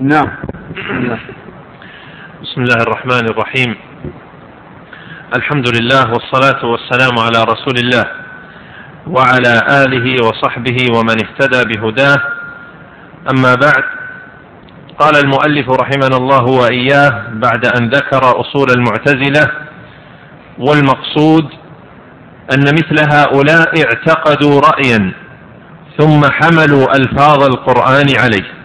نعم. بسم الله الرحمن الرحيم. الحمد لله والصلاة والسلام على رسول الله وعلى آله وصحبه ومن اهتدى بهداه. أما بعد قال المؤلف رحمنا الله وإياه بعد أن ذكر أصول المعتزلة والمقصود أن مثل هؤلاء اعتقدوا رأيا ثم حملوا ألفاظ القرآن عليه.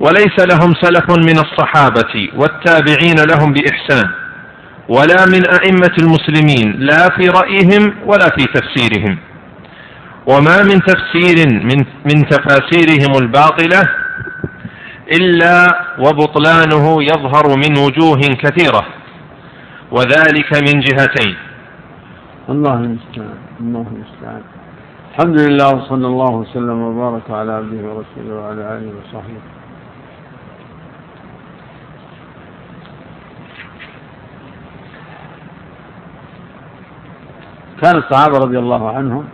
وليس لهم سلف من الصحابة والتابعين لهم بإحسان ولا من أئمة المسلمين لا في رأيهم ولا في تفسيرهم. وما من تفسير من, من تفاسيرهم الباطلة إلا وبطلانه يظهر من وجوه كثيرة. وذلك من جهتين. الله المستعان الله المستعان. الحمد لله وصلى الله وسلم وبارك على عبده ورسوله وعلى آله وصحبه. كان الصحابة رضي الله عنهم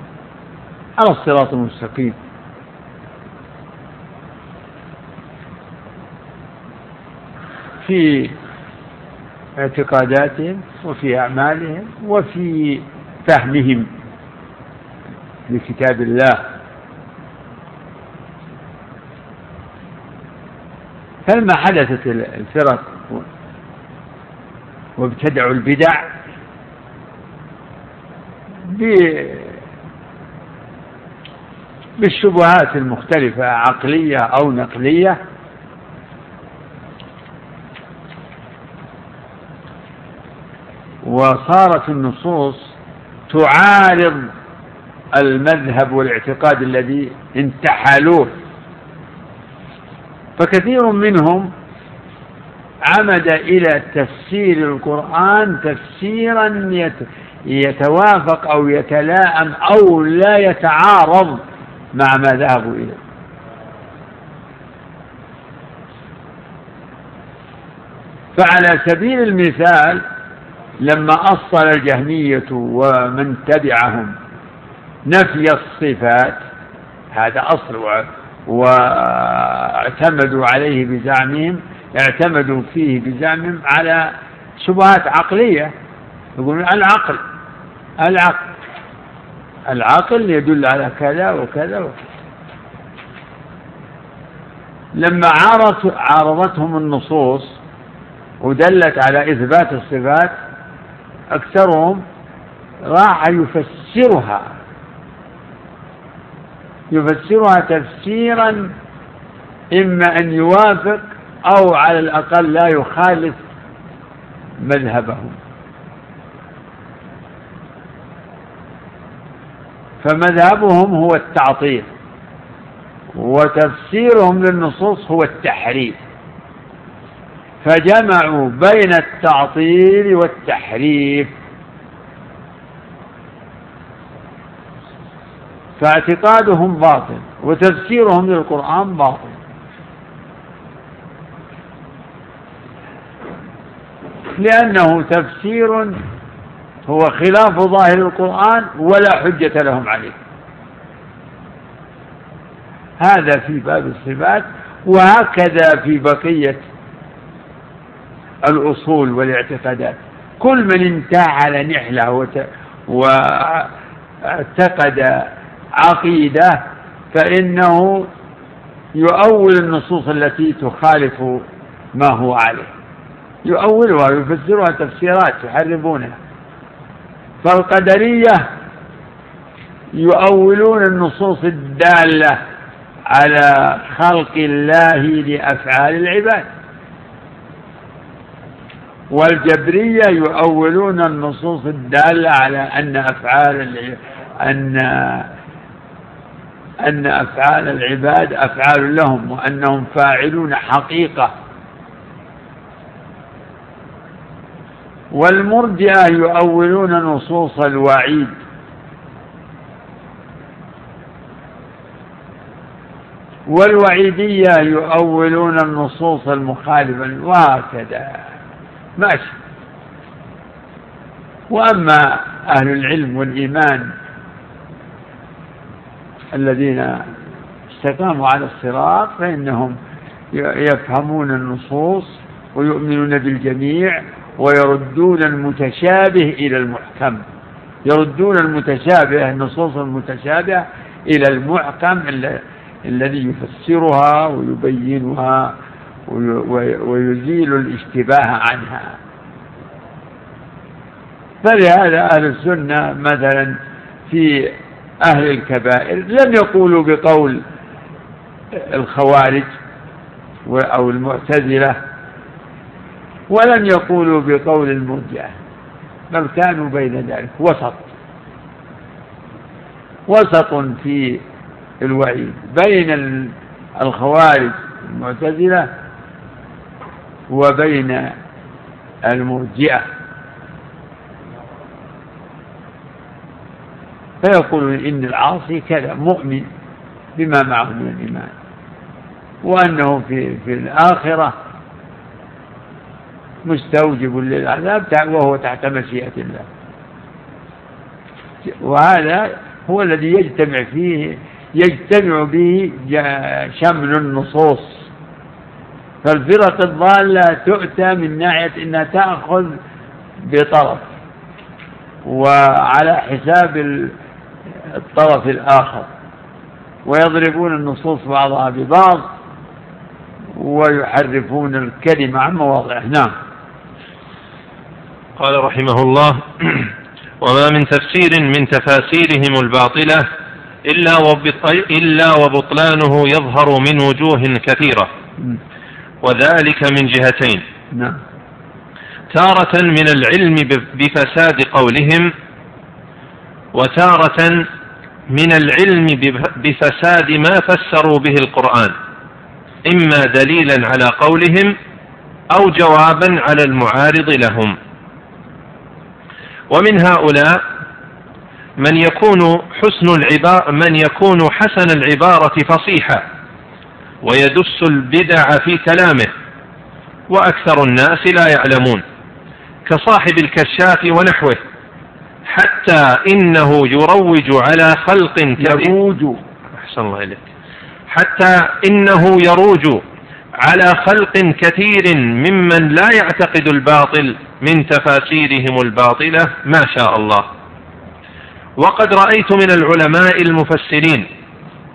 على الصراط المستقيم. في اعتقاداتهم وفي أعمالهم وفي فهمهم لكتاب الله. فلما حدثت الفرق وابتدعوا البدع بالشبهات المختلفة عقلية أو نقلية وصارت النصوص تعارض المذهب والاعتقاد الذي انتحلوه. فكثير منهم عمد إلى تفسير القرآن تفسيرا يتوافق أو يتلائم أو لا يتعارض مع ما ذهبوا إليه. فعلى سبيل المثال لما أصل الجهمية ومن تبعهم نفي الصفات هذا أصل واعتمدوا عليه بزعمهم اعتمدوا فيه بزعمهم على شبهات عقلية. يقولون العقل العقل العقل يدل على كذا وكذا وكذا. لما عارضت عارضتهم النصوص ودلت على إثبات الصفات أكثرهم راح يفسرها. يفسرها تفسيرا إما أن يوافق أو على الأقل لا يخالف مذهبهم. فمذهبهم هو التعطيل وتفسيرهم للنصوص هو التحريف. فجمعوا بين التعطيل والتحريف. فاعتقادهم باطل وتفسيرهم للقرآن باطل. لأنه تفسير هو خلاف ظاهر القرآن ولا حجة لهم عليه. هذا في باب الصفات وهكذا في بقية الأصول والاعتقادات. كل من انتعل نحلة واعتقد عقيدة فإنه يؤول النصوص التي تخالف ما هو عليه. يؤولها ويفسرها تفسيرات يحرفونها. فالقدرية يؤولون النصوص الدالة على خلق الله لأفعال العباد. والجبرية يؤولون النصوص الدالة على أن أفعال أن أن أفعال العباد أفعال لهم وأنهم فاعلون حقيقة. والمرجئة يؤولون نصوص الوعيد. والوعيدية يؤولون النصوص المخالفة. وهكذا. ماشي وأما أهل العلم والإيمان الذين استقاموا على الصراط فإنهم يفهمون النصوص ويؤمنون بالجميع ويردون المتشابه إلى المحكم. يردون المتشابه النصوص المتشابهة إلى المحكم الذي يفسرها ويبينها ويزيل الاشتباه عنها. فلهذا أهل السنة مثلا في أهل الكبائر لم يقولوا بقول الخوارج أو المعتزلة ولم يقولوا بقول المرجئة بل كانوا بين ذلك وسط وسط في الوعيد بين الخوارج المعتزلة وبين المرجئة. فيقولون إن العاصي كذا مؤمن بما معه من الإيمان وأنه في في الآخرة مستوجب للعذاب وهو تحت مشيئة الله. وهذا هو الذي يجتمع فيه يجتمع به شمل النصوص. فالفرق الضالة تؤتى من ناحية أنها تأخذ بطرف وعلى حساب الطرف الآخر ويضربون النصوص بعضها ببعض ويحرفون الكلمة عن مواضعه. نعم. قال رحمه الله وما من تفسير من تفاسيرهم الباطلة إلا, إلا وبطلانه يظهر من وجوه كثيرة. وذلك من جهتين. نعم. تارة من العلم بفساد قولهم وتارة من العلم بفساد ما فسروا به القرآن إما دليلا على قولهم أو جوابا على المعارض لهم. ومن هؤلاء من يكون حسن العبارة من يكون حسن العبارة فصيحة ويدس البدع في كلامه وأكثر الناس لا يعلمون كصاحب الكشاف ونحوه حتى إنه يروج على خلق يروج. أحسن الله إليك. حتى إنه يروج على خلق كثير ممن لا يعتقد الباطل من تفاسيرهم الباطلة ما شاء الله. وقد رأيت من العلماء المفسرين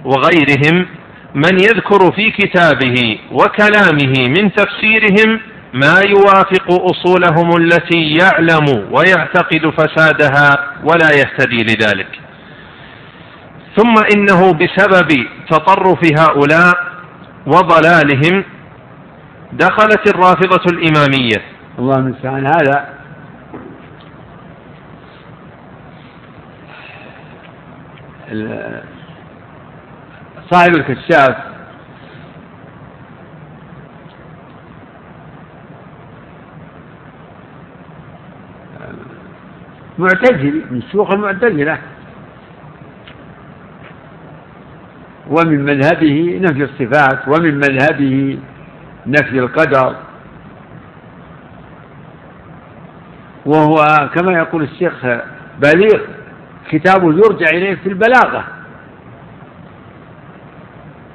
وغيرهم من يذكر في كتابه وكلامه من تفسيرهم ما يوافق أصولهم التي يعلم ويعتقد فسادها ولا يهتدي لذلك. ثم إنه بسبب تطرف هؤلاء وضلالهم دخلت الرافضة الإمامية. الله المستعان. هذا صاحب الكشاف. معتزلي من شيوخ المعتزلة. ومن مذهبه نفي الصفات ومن مذهبه نفي القدر. وهو كما يقول الشيخ بليغ كتابه يرجع إليه في البلاغة.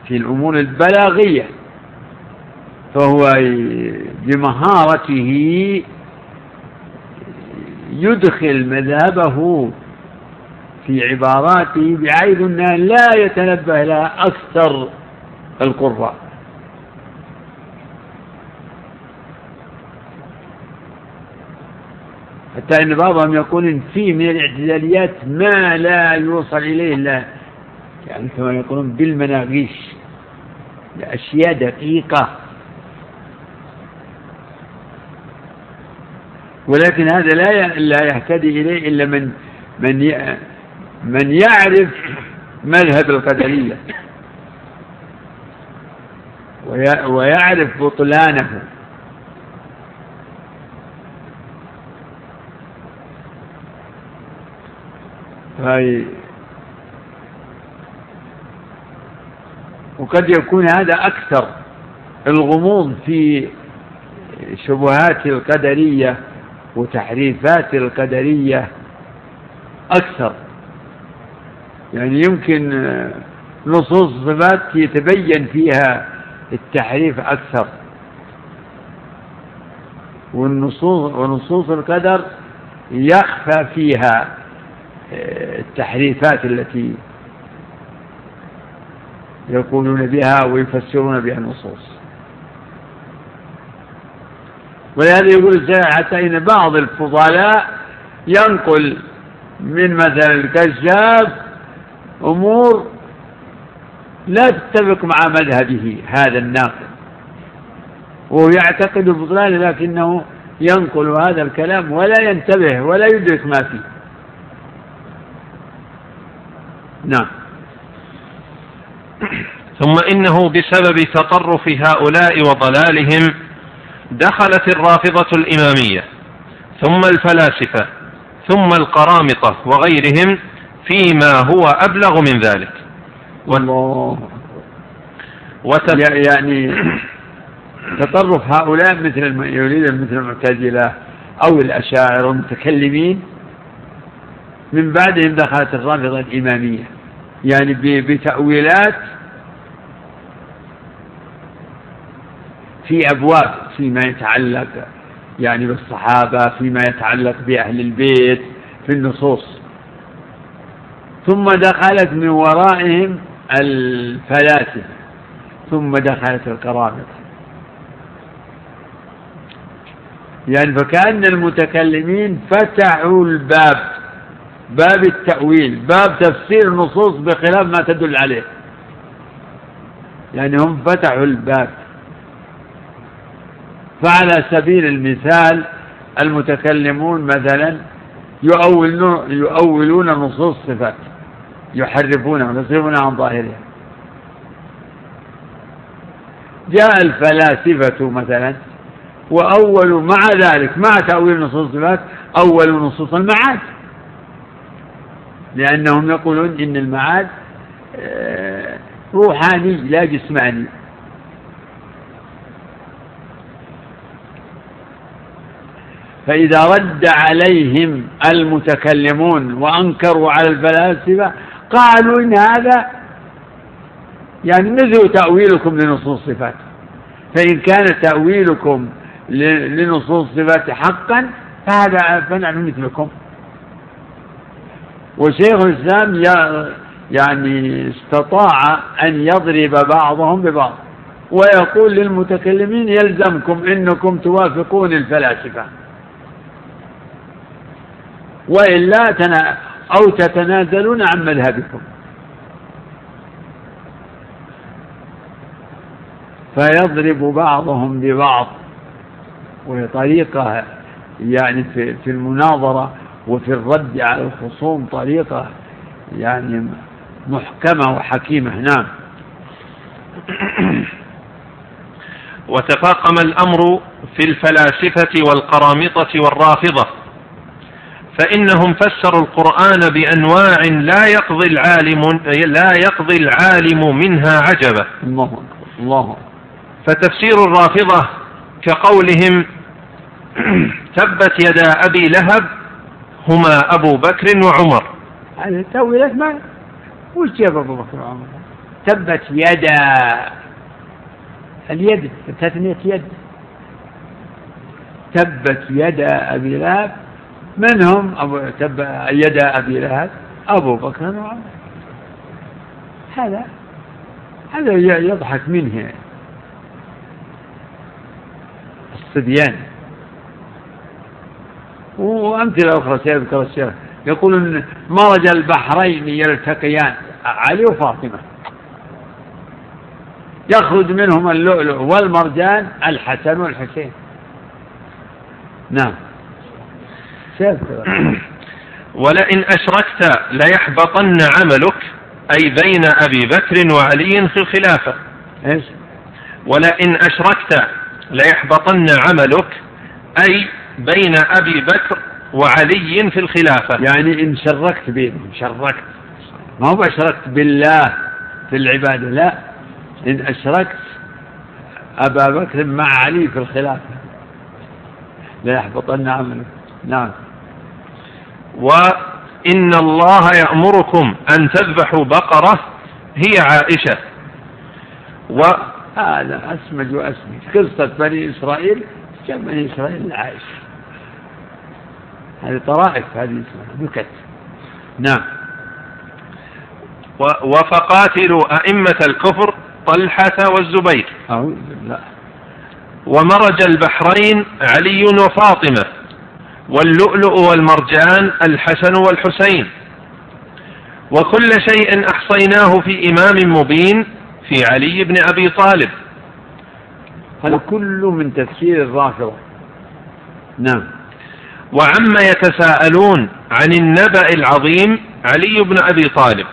في الأمور البلاغية فهو بمهارته يدخل مذهبه في عباراته بحيث أنه لا يتنبه لها أكثر القراء. حتى أن بعضهم يقول إن في من الاعتزاليات ما لا يوصل إليه إلا يعني كما يقولون بالمناقيش. أشياء دقيقة. ولكن هذا لا لا يهتدي إليه إلا من من من يعرف مذهب القدرية. ويعرف بطلانه. هاي وقد يكون هذا أكثر الغموض في شبهات القدرية وتحريفات القدرية أكثر. يعني يمكن نصوص الصفات يتبين فيها التحريف أكثر. والنصوص ونصوص القدر يخفى فيها التحريفات التي يقولون بها ويفسرون بها النصوص. ولهذا يقول الشيخ حتى إن بعض الفضلاء ينقل من مثلا الكشاف أمور لا تتفق مع مذهبه هذا الناقل. وهو يعتقد البطلان لكنه ينقل هذا الكلام ولا ينتبه ولا يدرك ما فيه. نعم. ثم إنه بسبب تطرف هؤلاء وضلالهم دخلت الرافضة الإمامية ثم الفلاسفة ثم القرامطة وغيرهم فيما هو أبلغ من ذلك. الله. وتف... يعني تطرف هؤلاء مثل يريد مثل المعتزلة أو الأشاعرة المتكلمين من بعدهم دخلت الرافضة الإمامية. يعني بتأويلات في أبواب فيما يتعلق يعني بالصحابة فيما يتعلق بأهل البيت في النصوص. ثم دخلت من ورائهم الفلاسفة. ثم دخلت القرامطة يعني فكأن المتكلمين فتحوا الباب. باب التأويل باب تفسير النصوص بخلاف ما تدل عليه. يعني هم فتحوا الباب. فعلى سبيل المثال المتكلمون مثلا يؤولون يؤولون نصوص صفات يحرفونها ويصرفونها عن ظاهرها. جاء الفلاسفة مثلا وأولوا مع ذلك مع تأويل نصوص الصفات أولوا نصوص المعاد. لأنهم يقولون إن المعاد آه، روحاني لا جسماني. فإذا رد عليهم المتكلمون وأنكروا على الفلاسفة قالوا إن هذا يعني مثل تأويلكم لنصوص الصفات فإن كان تأويلكم لنصوص الصفات حقا فهذا فنحن مثلكم. وشيخ الإسلام يعني استطاع أن يضرب بعضهم ببعض. ويقول للمتكلمين يلزمكم إنكم توافقون الفلاسفة. والا تنا أو تتنازلون عن مذهبكم. فيضرب بعضهم ببعض. وهي طريقه يعني في في المناظرة وفي الرد على الخصوم طريقة يعني محكمة وحكيمة. نعم. وتفاقم الأمر في الفلاسفة والقرامطة والرافضة فإنهم فسروا القرآن بأنواع لا يقضي العالم لا يقضي العالم منها عجبة. الله الله فتفسير الرافضة كقولهم تبت يدا أبي لهب هما أبو بكر وعمر. هذه تأويلات ما وش جاب أبو بكر وعمر؟ تبت يدا. اليد تثنية يد. تبت يدا أبي لهب. من هم؟ أبو تب يدا أبي لهب. أبو بكر وعمر. هذا هذا يضحك منه. الصبيان. وأمثلة أخرى سيذكر الشيخ يقول إن مرج البحرين يلتقيان علي وفاطمة. يخرج منهما اللؤلؤ والمرجان الحسن والحسين. نعم. ولئن أشركت ليحبطن عملك أي بين أبي بكر وعلي في الخلافة. إيش؟ ولئن أشركت ليحبطن عملك أي بين أبي بكر وعلي في الخلافة. يعني إن شركت بينهم شركت. ما هو أشركت بالله في العبادة لا. إن أشركت أبا بكر مع علي في الخلافة. ليحبطن عملك نعم. وإن الله يأمركم أن تذبحوا بقرة هي عائشة. و هذا أسمج وأسمج. قصة بني إسرائيل جاء بني إسرائيل لعائشة هذه طرائف هذه نكت. نعم. وفقاتلوا أئمة الكفر طلحة والزبير. أعوذ بالله. ومرج البحرين علي وفاطمة واللؤلؤ والمرجان الحسن والحسين. وكل شيء أحصيناه في إمام مبين في علي بن أبي طالب. هذا كله من تفسير الرافضة. نعم. وعما يتساءلون عن النبأ العظيم علي بن أبي طالب.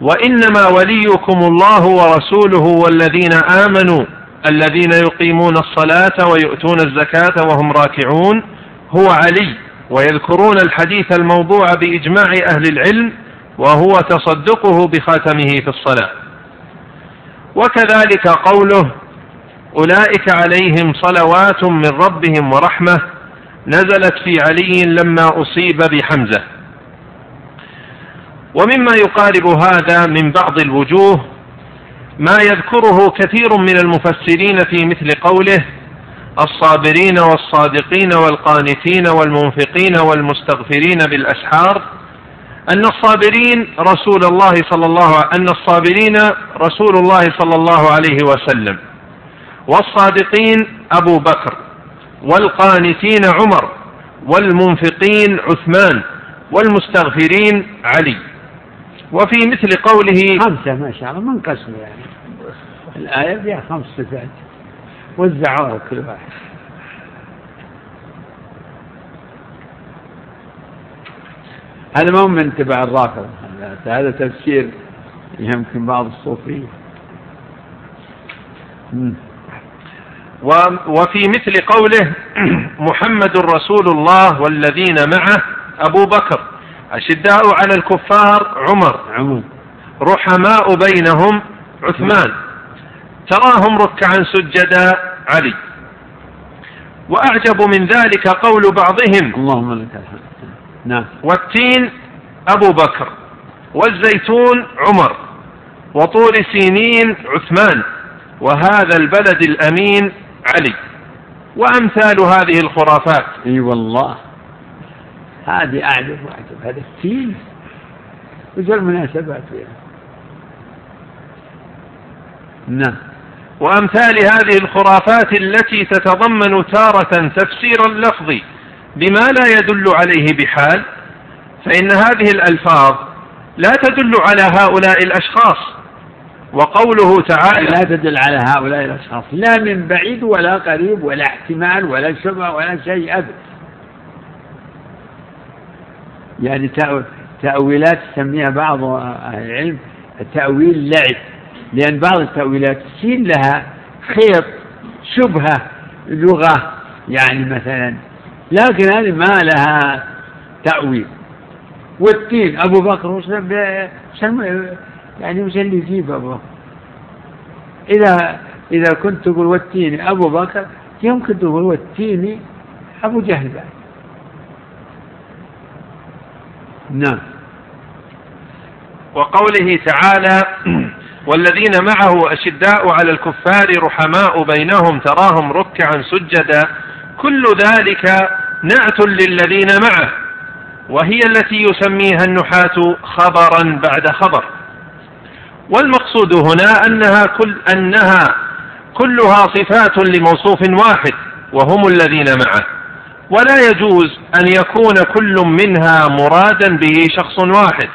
وإنما وليكم الله ورسوله والذين آمنوا الذين يقيمون الصلاة ويؤتون الزكاة وهم راكعون هو علي ويذكرون الحديث الموضوع بإجماع أهل العلم وهو تصدقه بخاتمه في الصلاة. وكذلك قوله أولئك عليهم صلوات من ربهم ورحمة نزلت في علي لما أصيب بحمزة. ومما يقارب هذا من بعض الوجوه ما يذكره كثير من المفسرين في مثل قوله الصابرين والصادقين والقانتين والمنفقين والمستغفرين بالأسحار أن الصابرين رسول الله صلى الله أن الصابرين رسول الله صلى الله عليه وسلم والصادقين أبو بكر. والقانتين عمر والمنفقين عثمان والمستغفرين علي. وفي مثل قوله خمسة ما شاء الله من قسم يعني. الآية فيها خمس صفات. وزعوها كل واحد. هذا ما هو من تبع الرافضة هذا تفسير يمكن بعض الصوفية وفي مثل قوله محمد رسول الله والذين معه أبو بكر. أشداء على الكفار عمر. رحماء بينهم عثمان. تراهم ركعا سجدا علي. وأعجب من ذلك قول بعضهم. اللهم لك الحمد. نعم. والتين أبو بكر. والزيتون عمر. وطور سينين عثمان. وهذا البلد الأمين علي. وأمثال هذه الخرافات. إي والله. هذه اعجب وأعجب. هذا التين وش المناسبات فيها؟ نعم. وأمثال هذه الخرافات التي تتضمن تارة تفسير اللفظ بما لا يدل عليه بحال فإن هذه الألفاظ لا تدل على هؤلاء الأشخاص. وقوله تعالى لا تدل على هؤلاء الأشخاص. لا من بعيد ولا قريب ولا احتمال ولا شبه ولا شيء ابدا يعني تأو- تأويلات يسميها بعض أهل العلم تأويل لعب لأن بعض التأويلات تصير لها خيط شبهة لغة يعني مثلا. لكن هذه ما لها تأويل. والتين أبو بكر الم- يعني وش اللي يجيب أبو إذا إذا كنت تقول والتين أبو بكر يمكن تقول والتين أبو جهل بعد. نعم. وقوله تعالى والذين معه أشداء على الكفار رحماء بينهم تراهم ركعا سجدا كل ذلك نعت للذين معه. وهي التي يسميها النحاة خبرا بعد خبر. والمقصود هنا أنها كل أنها كلها صفات لموصوف واحد وهم الذين معه. ولا يجوز أن يكون كل منها مرادا به شخص واحد.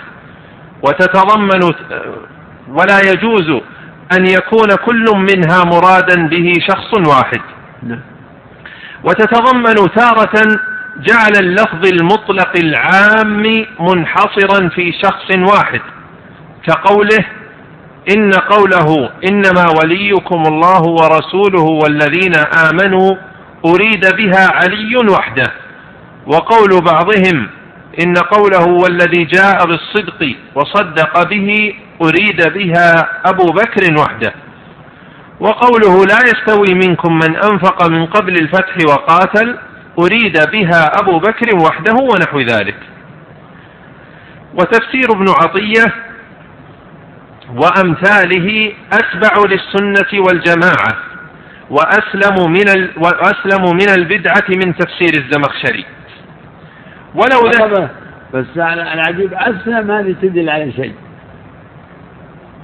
وتتضمن ولا يجوز أن يكون كل منها مرادا به شخص واحد. نعم. وتتضمن تارة جعل اللفظ المطلق العام منحصرا في شخص واحد. كقوله إن قوله إنما وليكم الله ورسوله والذين آمنوا أريد بها علي وحده. وقول بعضهم إن قوله والذي جاء بالصدق وصدق به أريد بها أبو بكر وحده. وقوله لا يستوي منكم من أنفق من قبل الفتح وقاتل أريد بها أبو بكر وحده ونحو ذلك. وتفسير ابن عطية وأمثاله أتبع للسنة والجماعة وأسلم من ال... وأسلم من البدعة من تفسير الزمخشري. ولو ذهب بس العجيب أسلم هذه تدل على شيء.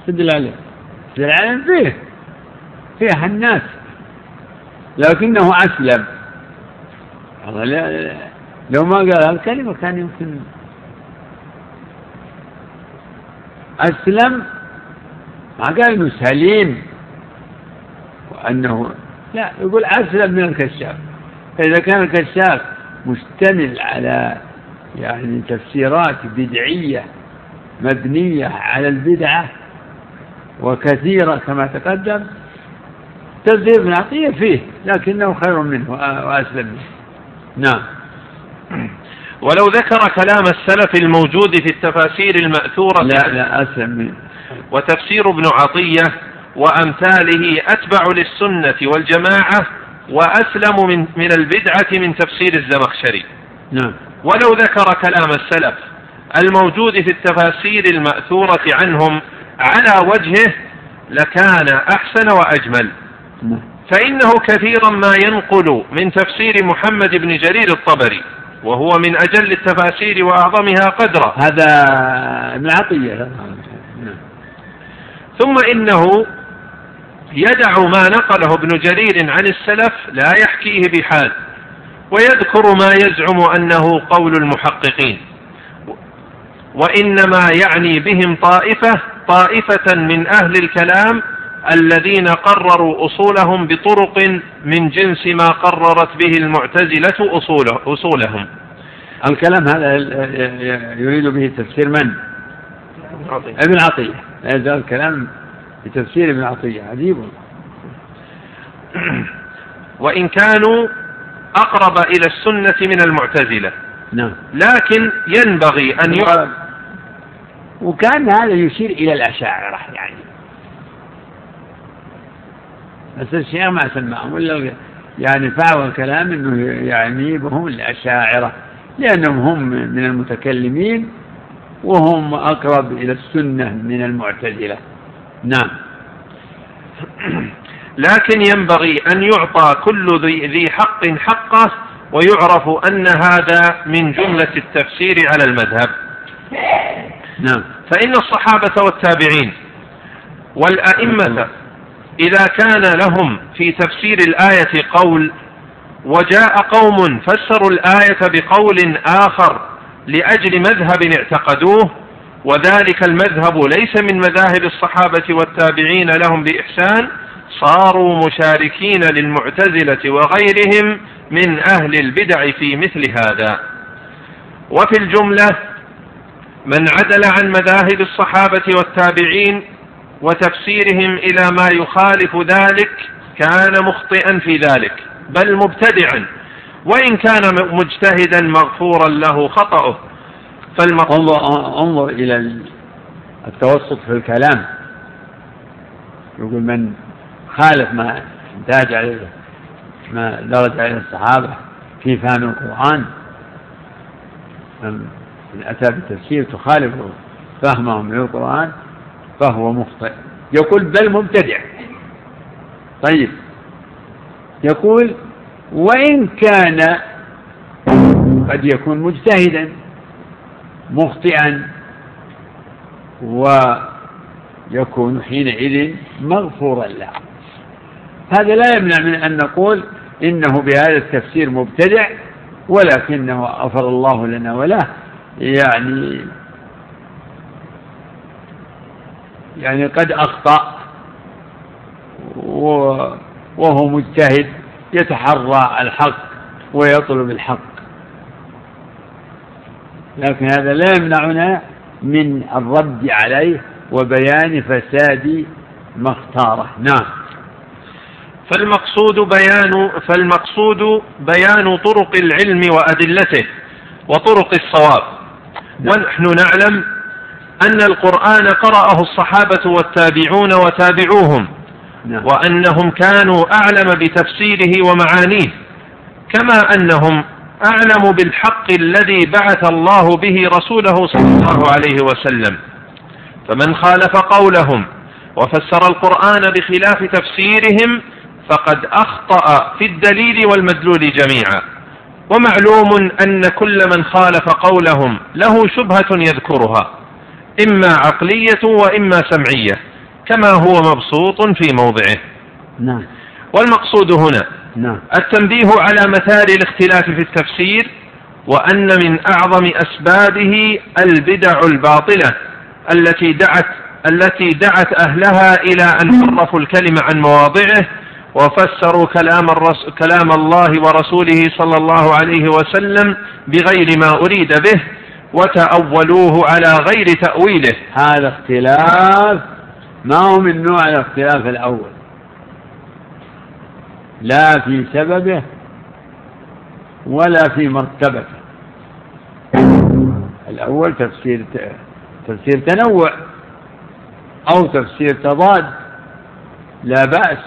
تدل عليه تدل على فيه. فيه الناس لكنه أسلم. لو ما قال هالكلمة كان يمكن أسلم ما قال إنه سليم وأنه لا يقول أسلم من الكشاف. فإذا كان الكشاف مشتمل على يعني تفسيرات بدعية مبنية على البدعة وكثيرة كما تقدم تفسير ابن عطية فيه لكنه خير منه وأسلم منه. نعم. ولو ذكر كلام السلف الموجود في التفاسير المأثورة لا لا أسلم وتفسير ابن عطية وأمثاله أتبع للسنة والجماعة وأسلم من, من البدعة من تفسير الزمخشري نعم ولو ذكر كلام السلف الموجود في التفاسير المأثورة عنهم على وجهه لكان أحسن وأجمل نعم. فإنه كثيرا ما ينقل من تفسير محمد بن جرير الطبري وهو من أجل التفاسير وأعظمها قدرا هذا ابن عطية. ثم إنه يدع ما نقله ابن جرير عن السلف لا يحكيه بحال ويذكر ما يزعم أنه قول المحققين وإنما يعني بهم طائفة طائفة من أهل الكلام الذين قرروا أصولهم بطرق من جنس ما قررت به المعتزلة أصوله أصولهم الكلام هذا يريد به تفسير من؟ ابن عطية. هذا الكلام بتفسير ابن عطية. عجيب. وإن كانوا أقرب إلى السنة من المعتزلة. نعم. لكن ينبغي أن يعلم وكان هذا يشير إلى الأشاعرة يعني. بس الشيخ ما سمعهم ولا يعني فعوا الكلام إنه يعني بهم الأشاعرة لأنهم هم من المتكلمين. وهم أقرب إلى السنة من المعتزلة. نعم. لكن ينبغي أن يعطى كل ذي حق حقه ويعرف أن هذا من جملة التفسير على المذهب. نعم. فإن الصحابة والتابعين والأئمة إذا كان لهم في تفسير الآية قول وجاء قوم فسروا الآية بقول آخر لأجل مذهب اعتقدوه وذلك المذهب ليس من مذاهب الصحابة والتابعين لهم بإحسان صاروا مشاركين للمعتزلة وغيرهم من أهل البدع في مثل هذا. وفي الجملة من عدل عن مذاهب الصحابة والتابعين وتفسيرهم إلى ما يخالف ذلك كان مخطئا في ذلك بل مبتدعا. وإن كان مجتهدا مغفورا له خطأه. انظر انظر إلى التوسط في الكلام. يقول من خالف ما انتهج عليه ما درج عليه الصحابة في فهم القرآن من أتى بتفسير تخالف فهمهم للقرآن فهو مخطئ. يقول بل مبتدع. طيب. يقول وإن كان قد يكون مجتهدا مخطئا ويكون حينئذ مغفورا له. هذا لا يمنع من أن نقول إنه بهذا التفسير مبتدع ولكنه غفر الله لنا وله. يعني يعني قد أخطأ وهو مجتهد يتحرى الحق ويطلب الحق. لكن هذا لا يمنعنا من الرد عليه وبيان فساد ما اختاره نعم. فالمقصود بيان فالمقصود بيان طرق العلم وأدلته وطرق الصواب. نعم. ونحن نعلم أن القرآن قرأه الصحابة والتابعون وتابعوهم. نعم. وأنهم كانوا أعلم بتفسيره ومعانيه كما أنهم أعلم بالحق الذي بعث الله به رسوله صلى الله عليه وسلم. فمن خالف قولهم وفسر القرآن بخلاف تفسيرهم فقد أخطأ في الدليل والمدلول جميعا. ومعلوم أن كل من خالف قولهم له شبهة يذكرها إما عقلية وإما سمعية. كما هو مبسوط في موضعه. نعم. والمقصود هنا نعم. التنبيه على مثار الاختلاف في التفسير وأن من أعظم أسبابه البدع الباطلة التي دعت التي دعت أهلها إلى أن حرفوا الكلم عن مواضعه وفسروا كلام, الرس كلام الله ورسوله صلى الله عليه وسلم بغير ما أريد به وتأولوه على غير تأويله. هذا اختلاف ما هو من نوع الاختلاف الأول؟ لا في سببه ولا في مرتبته. الأول تفسير تفسير تنوع أو تفسير تضاد لا بأس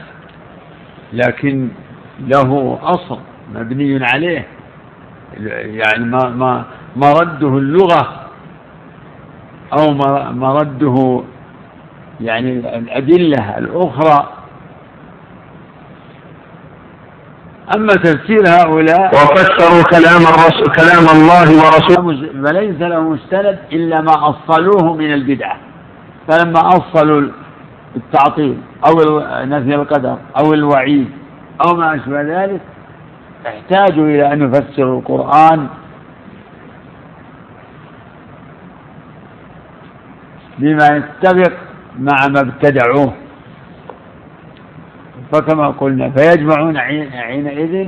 لكن له أصل مبني عليه. يعني ما ما مرده اللغة أو مرده يعني الأدلة الأخرى. أما تفسير هؤلاء وفسروا كلام الرسول كلام الله ورسوله. فليس له مستند إلا ما أصلوه من البدعة فلما أصلوا التعطيل أو نفي القدر أو الوعيد أو ما أشبه ذلك احتاجوا إلى أن يفسروا القرآن بما يتفق مع ما ابتدعوه. فكما قلنا فيجمعون حينئذ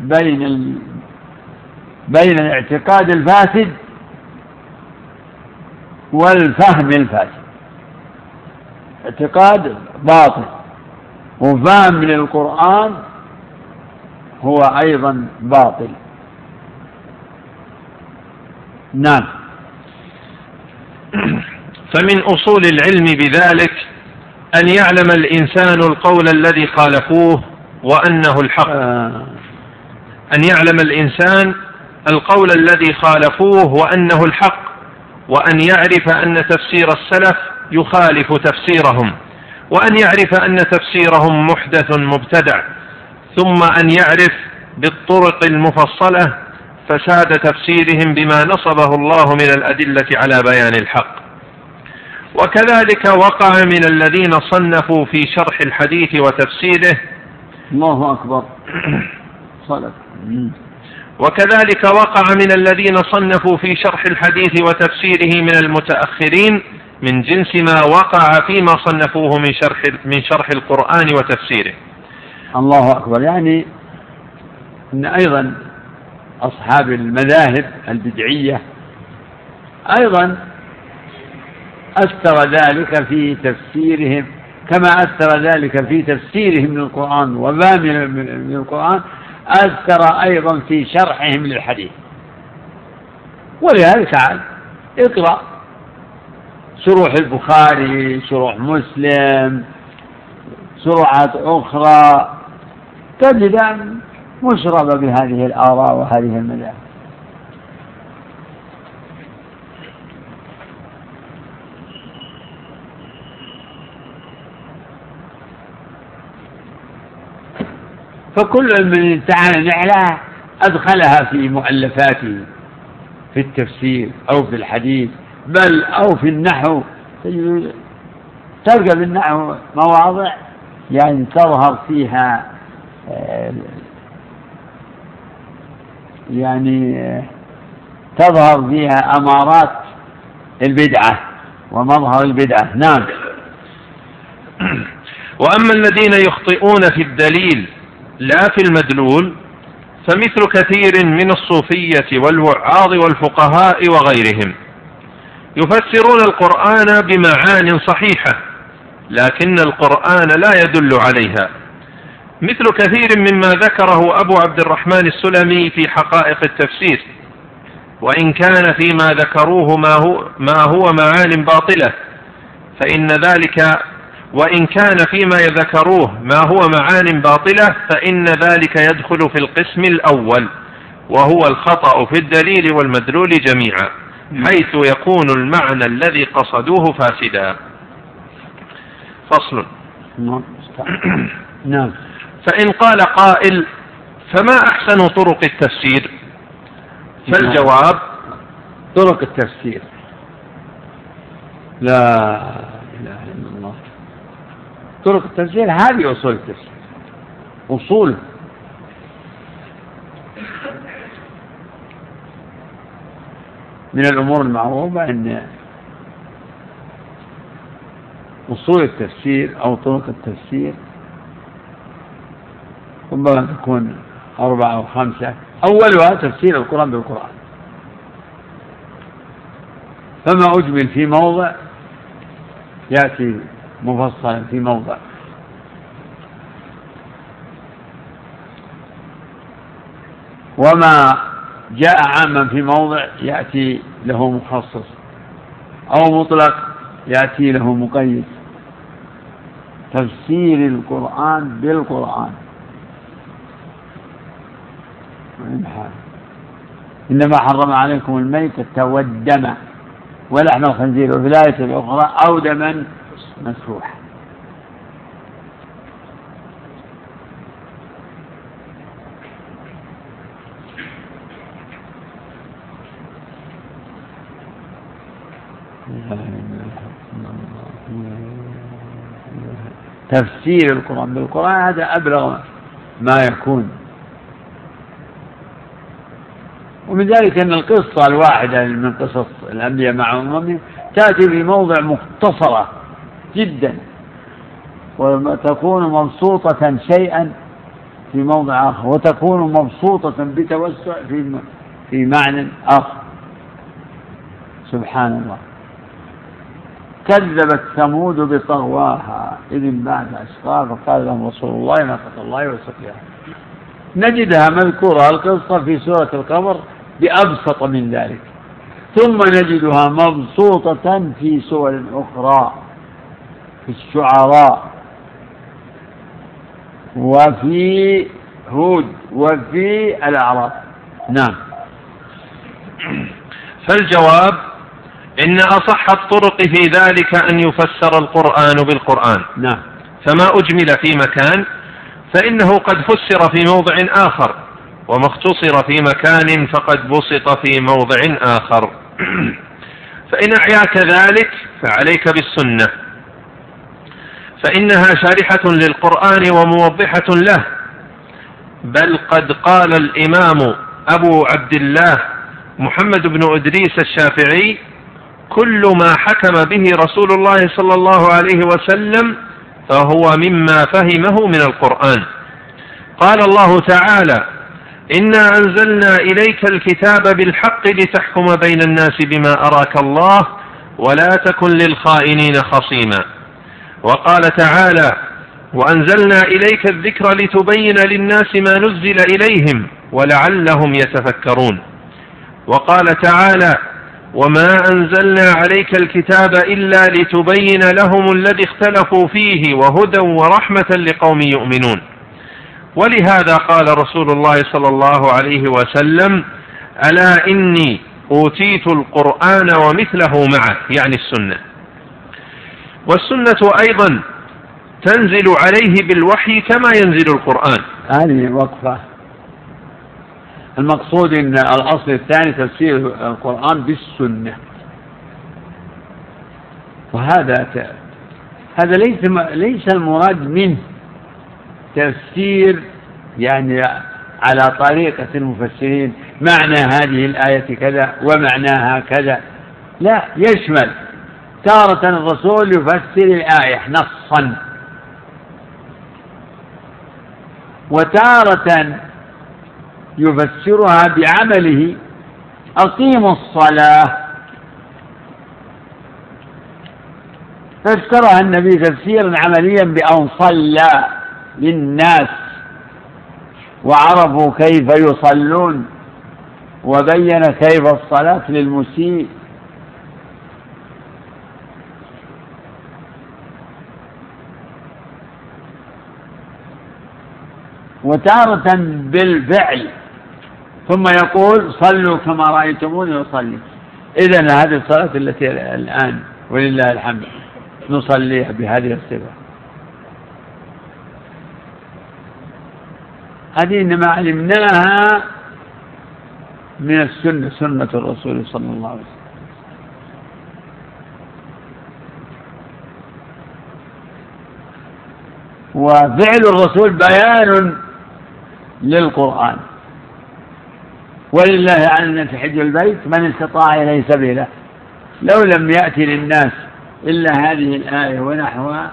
بين ال... بين الاعتقاد الفاسد والفهم الفاسد. اعتقاد باطل. وفهم للقرآن هو أيضا باطل. نعم. فمن أصول العلم بذلك أن يعلم الإنسان القول الذي خالفوه وأنه الحق. أن يعلم الإنسان القول الذي خالفوه وأنه الحق وأن يعرف أن تفسير السلف يخالف تفسيرهم وأن يعرف أن تفسيرهم محدث مبتدع ثم أن يعرف بالطرق المفصلة فساد تفسيرهم بما نصبه الله من الأدلة على بيان الحق. وكذلك وقع من الذين صنفوا في شرح الحديث وتفسيره الله أكبر. صدق. وكذلك وقع من الذين صنفوا في شرح الحديث وتفسيره من المتأخرين من جنس ما وقع فيما صنفوه من شرح من شرح القرآن وتفسيره. الله أكبر. يعني أن أيضا أصحاب المذاهب البدعية. أيضا أثر ذلك في تفسيرهم كما أثر ذلك في تفسيرهم من القرآن وما من القرآن أثر أيضا في شرحهم للحديث. ولذلك عاد اقرأ شروح البخاري شروح مسلم شروحات أخرى تجد مشربة بهذه الآراء وهذه المذاهب. فكل من تعالى نعلاه أدخلها في مؤلفاته في التفسير أو في الحديث بل أو في النحو. تلقى بالنحو مواضع يعني تظهر فيها يعني تظهر فيها أمارات البدعة ومظهر البدعة. نعم. وأما الذين يخطئون في الدليل لا في المدلول فمثل كثير من الصوفية والوعاظ والفقهاء وغيرهم يفسرون القرآن بمعان صحيحة لكن القرآن لا يدل عليها. مثل كثير مما ذكره أبو عبد الرحمن السلمي في حقائق التفسير. وإن كان فيما ذكروه ما هو, ما هو معان باطلة فإن ذلك وإن كان فيما يذكروه ما هو معان باطلة فإن ذلك يدخل في القسم الأول وهو الخطأ في الدليل والمدلول جميعا حيث يكون المعنى الذي قصدوه فاسدا. فصل. نعم. فإن قال قائل فما أحسن طرق التفسير؟ فالجواب طرق التفسير. لا إله إلا الله. طرق التفسير هذه أصول التفسير أصول. من الأمور المعروفة أن أصول التفسير أو طرق التفسير ربما تكون أربعة أو خمسة. أولها تفسير القرآن بالقرآن. فما أجمل في موضع يأتي مفصلا في موضع. وما جاء عاما في موضع يأتي له مخصص. أو مطلق يأتي له مقيد. تفسير القرآن بالقرآن. إنما حرم عليكم الميتة والدم ولحم الخنزير وفي الآية الأخرى أو دما مسفوحا تفسير القرآن بالقرآن هذا أبلغ ما يكون. ومن ذلك أن القصة الواحدة من قصص الأنبياء مع أممهم تأتي في موضع مختصرة جدا وتكون مبسوطة شيئا في موضع آخر وتكون مبسوطة بتوسع في في معنى آخر. سبحان الله. كذبت ثمود بطغواها إذ بعد أشقاها فقال لهم رسول الله ناقة الله وسقياها نجدها مذكورة القصة في سورة القمر بأبسط من ذلك. ثم نجدها مبسوطة في سور أخرى في الشعراء وفي هود وفي الأعراف نعم. فالجواب إن أصح الطرق في ذلك أن يفسر القرآن بالقرآن. نعم. فما أجمل في مكان فإنه قد فسر في موضع آخر. وما اختصر في مكان فقد بسط في موضع آخر. فإن أعياك ذلك فعليك بالسنة. فإنها شارحة للقرآن وموضحة له. بل قد قال الإمام أبو عبد الله محمد بن إدريس الشافعي كل ما حكم به رسول الله صلى الله عليه وسلم فهو مما فهمه من القرآن. قال الله تعالى إنا أنزلنا إليك الكتاب بالحق لتحكم بين الناس بما أراك الله ولا تكن للخائنين خصيما. وقال تعالى وأنزلنا إليك الذكر لتبين للناس ما نزل إليهم ولعلهم يتفكرون. وقال تعالى وما أنزلنا عليك الكتاب إلا لتبين لهم الذي اختلفوا فيه وهدى ورحمة لقوم يؤمنون. ولهذا قال رسول الله صلى الله عليه وسلم ألا إني أوتيت القرآن ومثله معه. يعني السنة. والسنة أيضا تنزل عليه بالوحي كما ينزل القرآن. هذه وقفة. المقصود إن الأصل الثاني تفسير القرآن بالسنة. وهذا هذا ليس ليس المراد منه. تفسير يعني على طريقة المفسرين معنى هذه الآية كذا ومعناها كذا. لا يشمل. تارة الرسول يفسر الآية نصا. يفسرها بعمله أقيموا الصلاة. فسرها النبي تفسيرا عمليا بأن صلى. للناس وعرفوا كيف يصلون وبين كيف الصلاة للمسيء. وتارة بالفعل ثم يقول صلوا كما رأيتموني أصلي إذا هذه الصلاة التي الآن ولله الحمد نصليها بهذه الصفة. هذه إنما علمناها من السنة سنة الرسول صلى الله عليه وسلم. وفعل الرسول بيان للقرآن. ولله على الناس حج البيت من استطاع إليه سبيلا لو لم يأتي للناس إلا هذه الآية ونحوها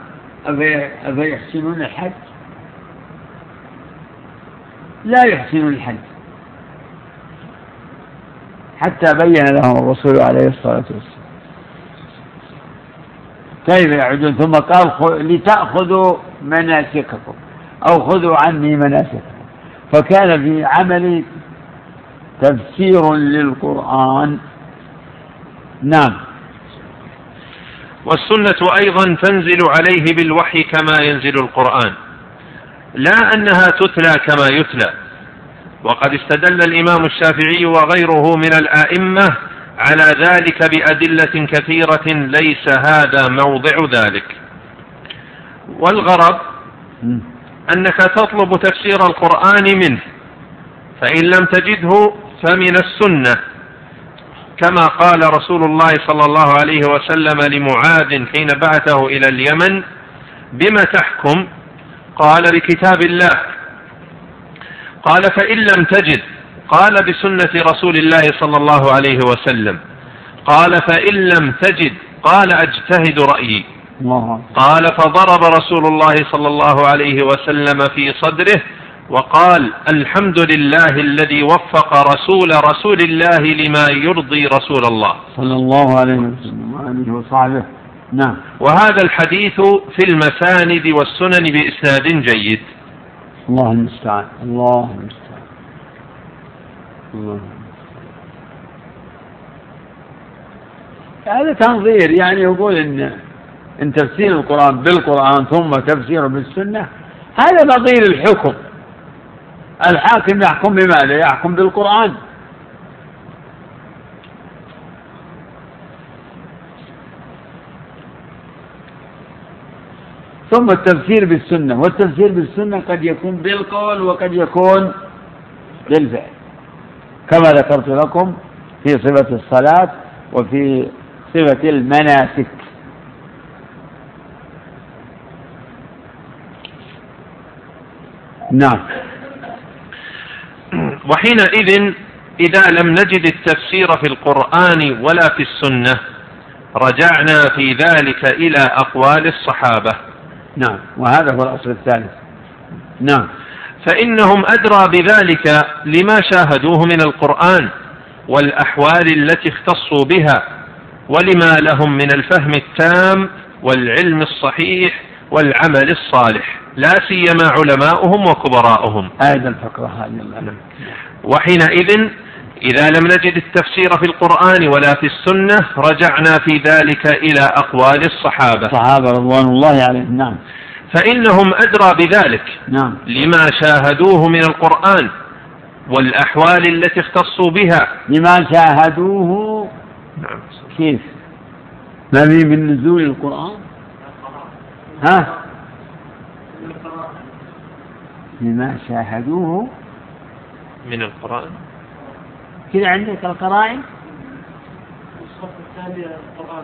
أفيحسنون الحج؟ لا يحسنون الحج حتى بين لهم الرسول عليه الصلاة والسلام. كيف يعودون ثم قال لتأخذوا مناسككم أو خذوا عني مناسككم. فكان في عمل تفسير للقرآن. نعم. والسنة أيضا تنزل عليه بالوحي كما ينزل القرآن. لا أنها تتلى كما يتلى. وقد استدل الإمام الشافعي وغيره من الآئمة على ذلك بأدلة كثيرة ليس هذا موضع ذلك. والغرض أنك تطلب تفسير القرآن منه فإن لم تجده فمن السنة. كما قال رسول الله صلى الله عليه وسلم لمعاذ حين بعثه إلى اليمن بما تحكم قال بكتاب الله. قال فإن لم تجد قال بسنة رسول الله صلى الله عليه وسلم. قال فإن لم تجد قال أجتهد رأيي. قال فضرب رسول الله صلى الله عليه وسلم في صدره وقال الحمد لله الذي وفق رسول رسول الله لما يرضي رسول الله. صلى الله عليه وسلم وآله وصحبه. نعم. وهذا الحديث في المساند والسنن بإسناد جيد. الله المستعان. الله المستعان. الله هذا تنظير يعني يقول إن إن تفسير القرآن بالقرآن ثم تفسيره بالسنة هذا نظير الحكم. الحاكم يحكم بماذا؟ يحكم بالقرآن. ثم التفسير بالسنة والتفسير بالسنة قد يكون بالقول وقد يكون بالفعل. كما ذكرت لكم في صفة الصلاة وفي صفة المناسك. نعم. وحينئذ إذا لم نجد التفسير في القرآن ولا في السنة رجعنا في ذلك إلى أقوال الصحابة. نعم. وهذا هو الأصل الثالث. نعم. فإنهم أدرى بذلك لما شاهدوه من القرآن والأحوال التي اختصوا بها ولما لهم من الفهم التام والعلم الصحيح والعمل الصالح. لا سيما علماؤهم وكبراؤهم. هذا الفقرة هذه. وحينئذ إذا لم نجد التفسير في القرآن ولا في السنة رجعنا في ذلك إلى أقوال الصحابة. الصحابة رضوان الله عليهم. نعم. فإنهم أدرى بذلك. نعم. لما شاهدوه من القرآن والأحوال التي اختصوا بها. لما شاهدوه نعم. كيف؟ ما في من نزول القرآن؟ ها؟ لما شاهدوه من القرآن؟ كذا عندك القرائن؟ الصف الثاني القرآن.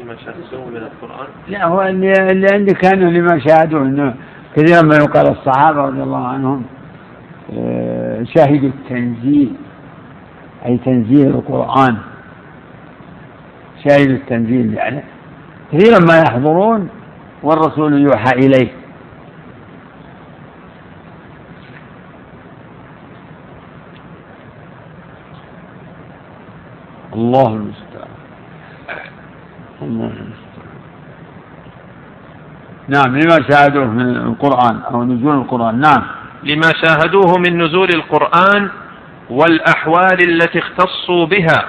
لما شاهدوه من القرآن؟ لا هو اللي, اللي عندي كانوا لما شاهدوه إنه كثيرا ما يقال الصحابة رضي الله عنهم آه، شاهدوا التنزيل أي تنزيل القرآن. شاهدوا التنزيل يعني كثيرا ما يحضرون والرسول يوحى إليه. الله المستعان. الله المستعان. نعم لما شاهدوه من القرآن أو نزول القرآن؟ نعم. لما شاهدوه من نزول القرآن والأحوال التي اختصوا بها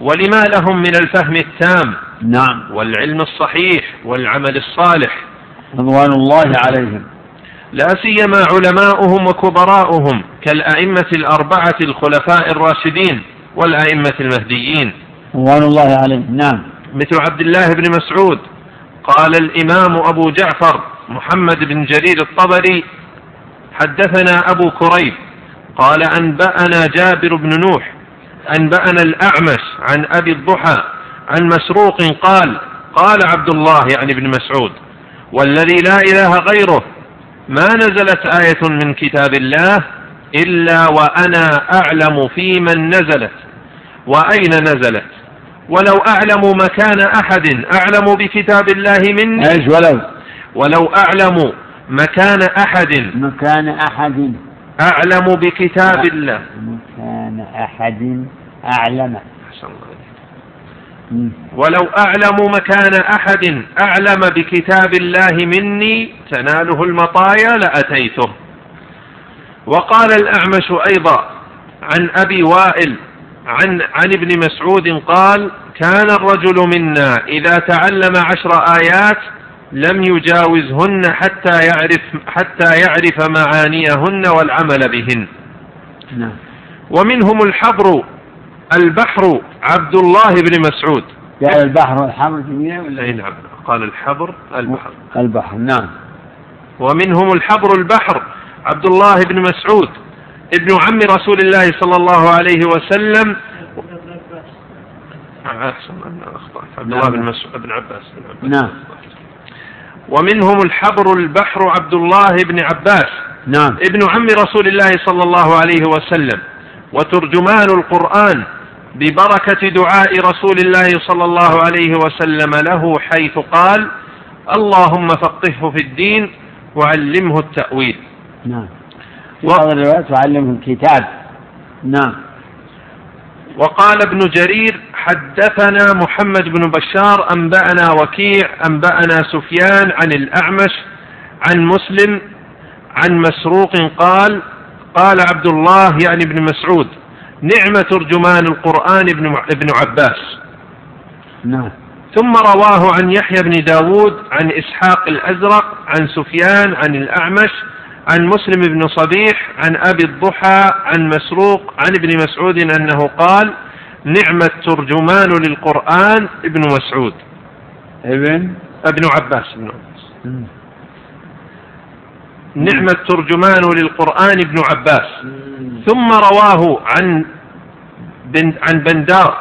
ولما لهم من الفهم التام نعم. والعلم الصحيح والعمل الصالح. رضوان الله عليهم. لا سيما علماؤهم وكبراؤهم كالأئمة الأربعة الخلفاء الراشدين والأئمة المهديين. رضوان الله عليهم. نعم. مثل عبد الله بن مسعود قال الإمام أبو جعفر محمد بن جرير الطبري حدثنا أبو كريب قال أنبأنا جابر بن نوح أنبأنا الأعمش عن أبي الضحى عن مسروق قال قال عبد الله يعني ابن مسعود والذي لا إله غيره ما نزلت آية من كتاب الله إلا وأنا أعلم في من نزلت. وأين نزلت؟ ولو أعلم مكان أحد أعلم بكتاب الله مني؟ إيش ولو؟ ولو أعلم مكان أحد. مكان أحد. أعلم بكتاب الله. مكان أحد أعلم. ولو أعلم مكان أحد أعلم بكتاب الله مني تناله المطايا لأتيته. وقال الأعمش أيضا عن أبي وائل عن عن ابن مسعود قال كان الرجل منا إذا تعلم عشر آيات لم يجاوزهن حتى يعرف حتى يعرف معانيهن والعمل بهن. نعم. ومنهم الحبر البحر عبد الله بن مسعود. جاء البحر الحمر جميعا ولا؟ أي نعم. قال الحبر البحر. البحر نعم. ومنهم الحبر البحر عبد الله بن مسعود. ابن عم رسول الله صلى الله عليه وسلم. أخطأت عبد الله بن مسعود بن عباس بن عباس. نعم. ومنهم الحبر البحر عبد الله بن عباس. نعم. ابن عم رسول الله صلى الله عليه وسلم. وترجمان القرآن ببركة دعاء رسول الله صلى الله عليه وسلم له حيث قال اللهم فقهه في الدين وعلمه التأويل. نعم. في و- بعض الروايات وعلمه الكتاب. نعم. وقال ابن جرير حدثنا محمد بن بشار أنبأنا وكيع أنبأنا سفيان عن الأعمش عن مسلم عن مسروق قال قال عبد الله يعني ابن مسعود نعم ترجمان القرآن ابن ابن عباس. نعم. ثم رواه عن يحيى بن داود عن إسحاق الأزرق عن سفيان عن الأعمش عن مسلم بن صبيح عن أبي الضحى عن مسروق عن ابن مسعود أنه قال نعم الترجمان للقرآن ابن مسعود. ابن؟ ابن عباس ابن عباس. نعم الترجمان للقرآن ابن عباس. ثم رواه عن بن عن بندار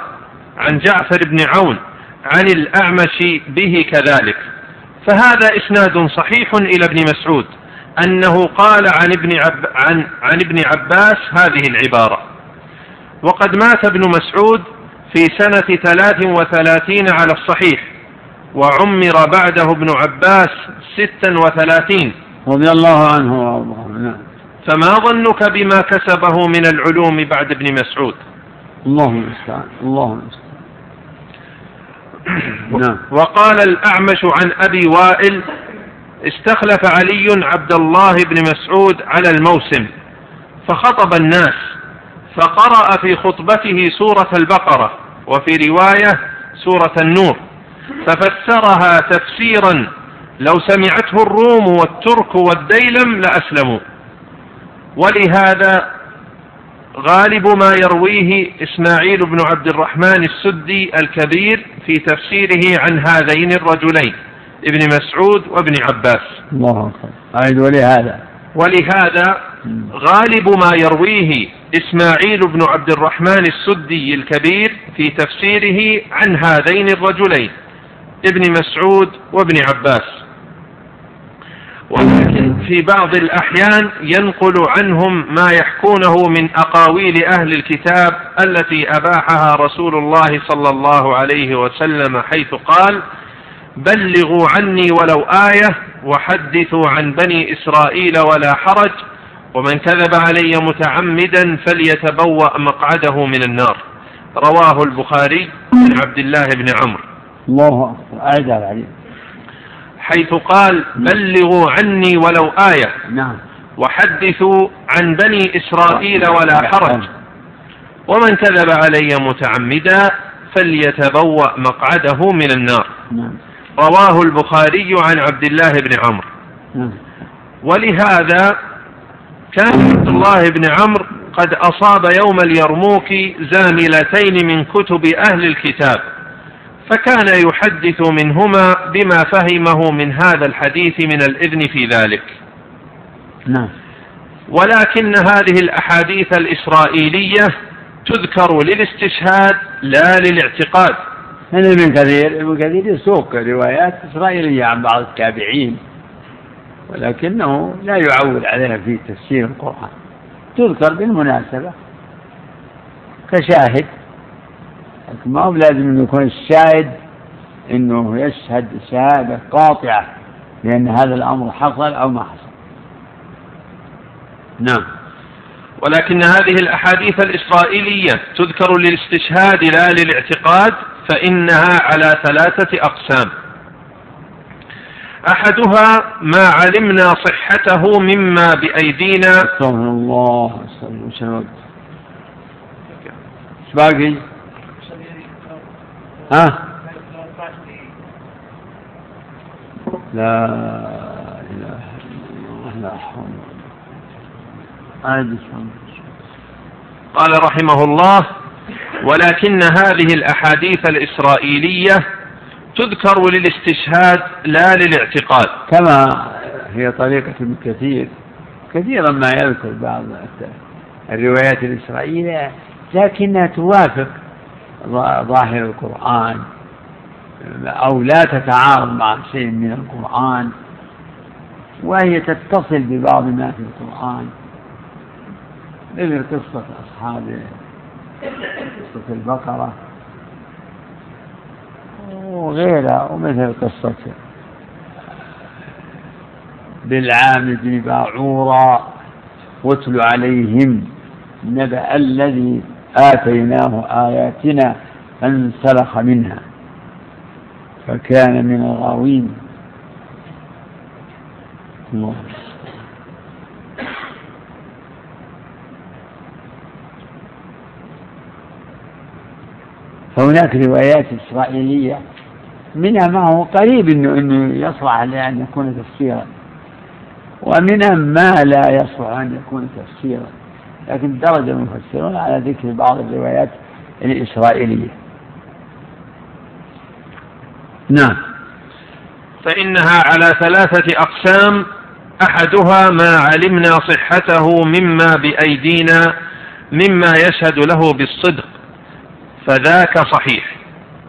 عن جعفر بن عون عن الأعمش به كذلك. فهذا إسناد صحيح إلى ابن مسعود. أنه قال عن ابن عب عن عن ابن عباس هذه العبارة. وقد مات ابن مسعود في سنة ثلاث وثلاثين على الصحيح وعمر بعده ابن عباس ستا وثلاثين. رضي الله عنه وأرضاه. نعم. فما ظنك بما كسبه من العلوم بعد ابن مسعود؟ الله المستعان. الله المستعان. نعم. وقال الأعمش عن أبي وائل استخلف علي عبد الله بن مسعود على الموسم فخطب الناس فقرأ في خطبته سورة البقرة وفي رواية سورة النور ففسرها تفسيرا لو سمعته الروم والترك والديلم لأسلموا. ولهذا غالب ما يرويه إسماعيل بن عبد الرحمن السدي الكبير في تفسيره عن هذين الرجلين. ابن مسعود وابن عباس. الله أكبر. ولهذا. ولهذا غالب ما يرويه إسماعيل بن عبد الرحمن السدي الكبير في تفسيره عن هذين الرجلين ابن مسعود وابن عباس. ولكن في بعض الأحيان ينقل عنهم ما يحكونه من أقاويل أهل الكتاب التي أباحها رسول الله صلى الله عليه وسلم حيث قال بلغوا عني ولو آية وحدثوا عن بني إسرائيل ولا حرج ومن كذب علي متعمدا فليتبوأ مقعده من النار. رواه البخاري عن عبد الله بن عمرو. الله أكبر. أعدها عليه حيث قال بلغوا عني ولو آية نعم. وحدثوا عن بني إسرائيل ولا حرج. ومن كذب علي متعمدا فليتبوأ مقعده من النار. نعم. رواه البخاري عن عبد الله بن عمرو. نعم. ولهذا كان عبد الله بن عمرو قد أصاب يوم اليرموك زاملتين من كتب أهل الكتاب فكان يحدث منهما بما فهمه من هذا الحديث من الإذن في ذلك. نعم. ولكن هذه الأحاديث الإسرائيلية تذكر للاستشهاد لا للاعتقاد. هنا ابن كثير ابن كثير يسوق روايات إسرائيلية عن بعض التابعين ولكنه لا يعول عليها في تفسير القرآن. تذكر بالمناسبة كشاهد لكن ما هو لازم إنه يكون الشاهد إنه يشهد شهادة قاطعة لأن هذا الأمر حصل أو ما حصل. نعم. ولكن هذه الأحاديث الإسرائيلية تذكر للاستشهاد لا للاعتقاد فإنها على ثلاثة أقسام. أحدها ما علمنا صحته مما بأيدينا. استغفر الله. استغفر باقي؟ ها؟ لا إله إلا الله. لا حول قال رحمه الله ولكن هذه الأحاديث الإسرائيلية تذكر للاستشهاد لا للاعتقاد. كما هي طريقة كثير كثيرا ما يذكر بعض الروايات الإسرائيلية لكنها توافق ظاهر القرآن أو لا تتعارض مع شيء من القرآن وهي تتصل ببعض ما في القرآن مثل قصة أصحاب قصة البقرة. وغيرها ومثل قصة بالعام بن باعورا واتل عليهم نبأ الذي آتيناه آياتنا فانسلخ منها. فكان من الغاوين. الله. فهناك روايات إسرائيلية. منها ما هو قريب انه إنه يصلح لأن يكون تفسيرا. ومنها ما لا يصلح أن يكون تفسيرا. لكن درج المفسرون على ذكر بعض الروايات الإسرائيلية. نعم. فإنها على ثلاثة أقسام. أحدها ما علمنا صحته مما بأيدينا مما يشهد له بالصدق. فذاك صحيح.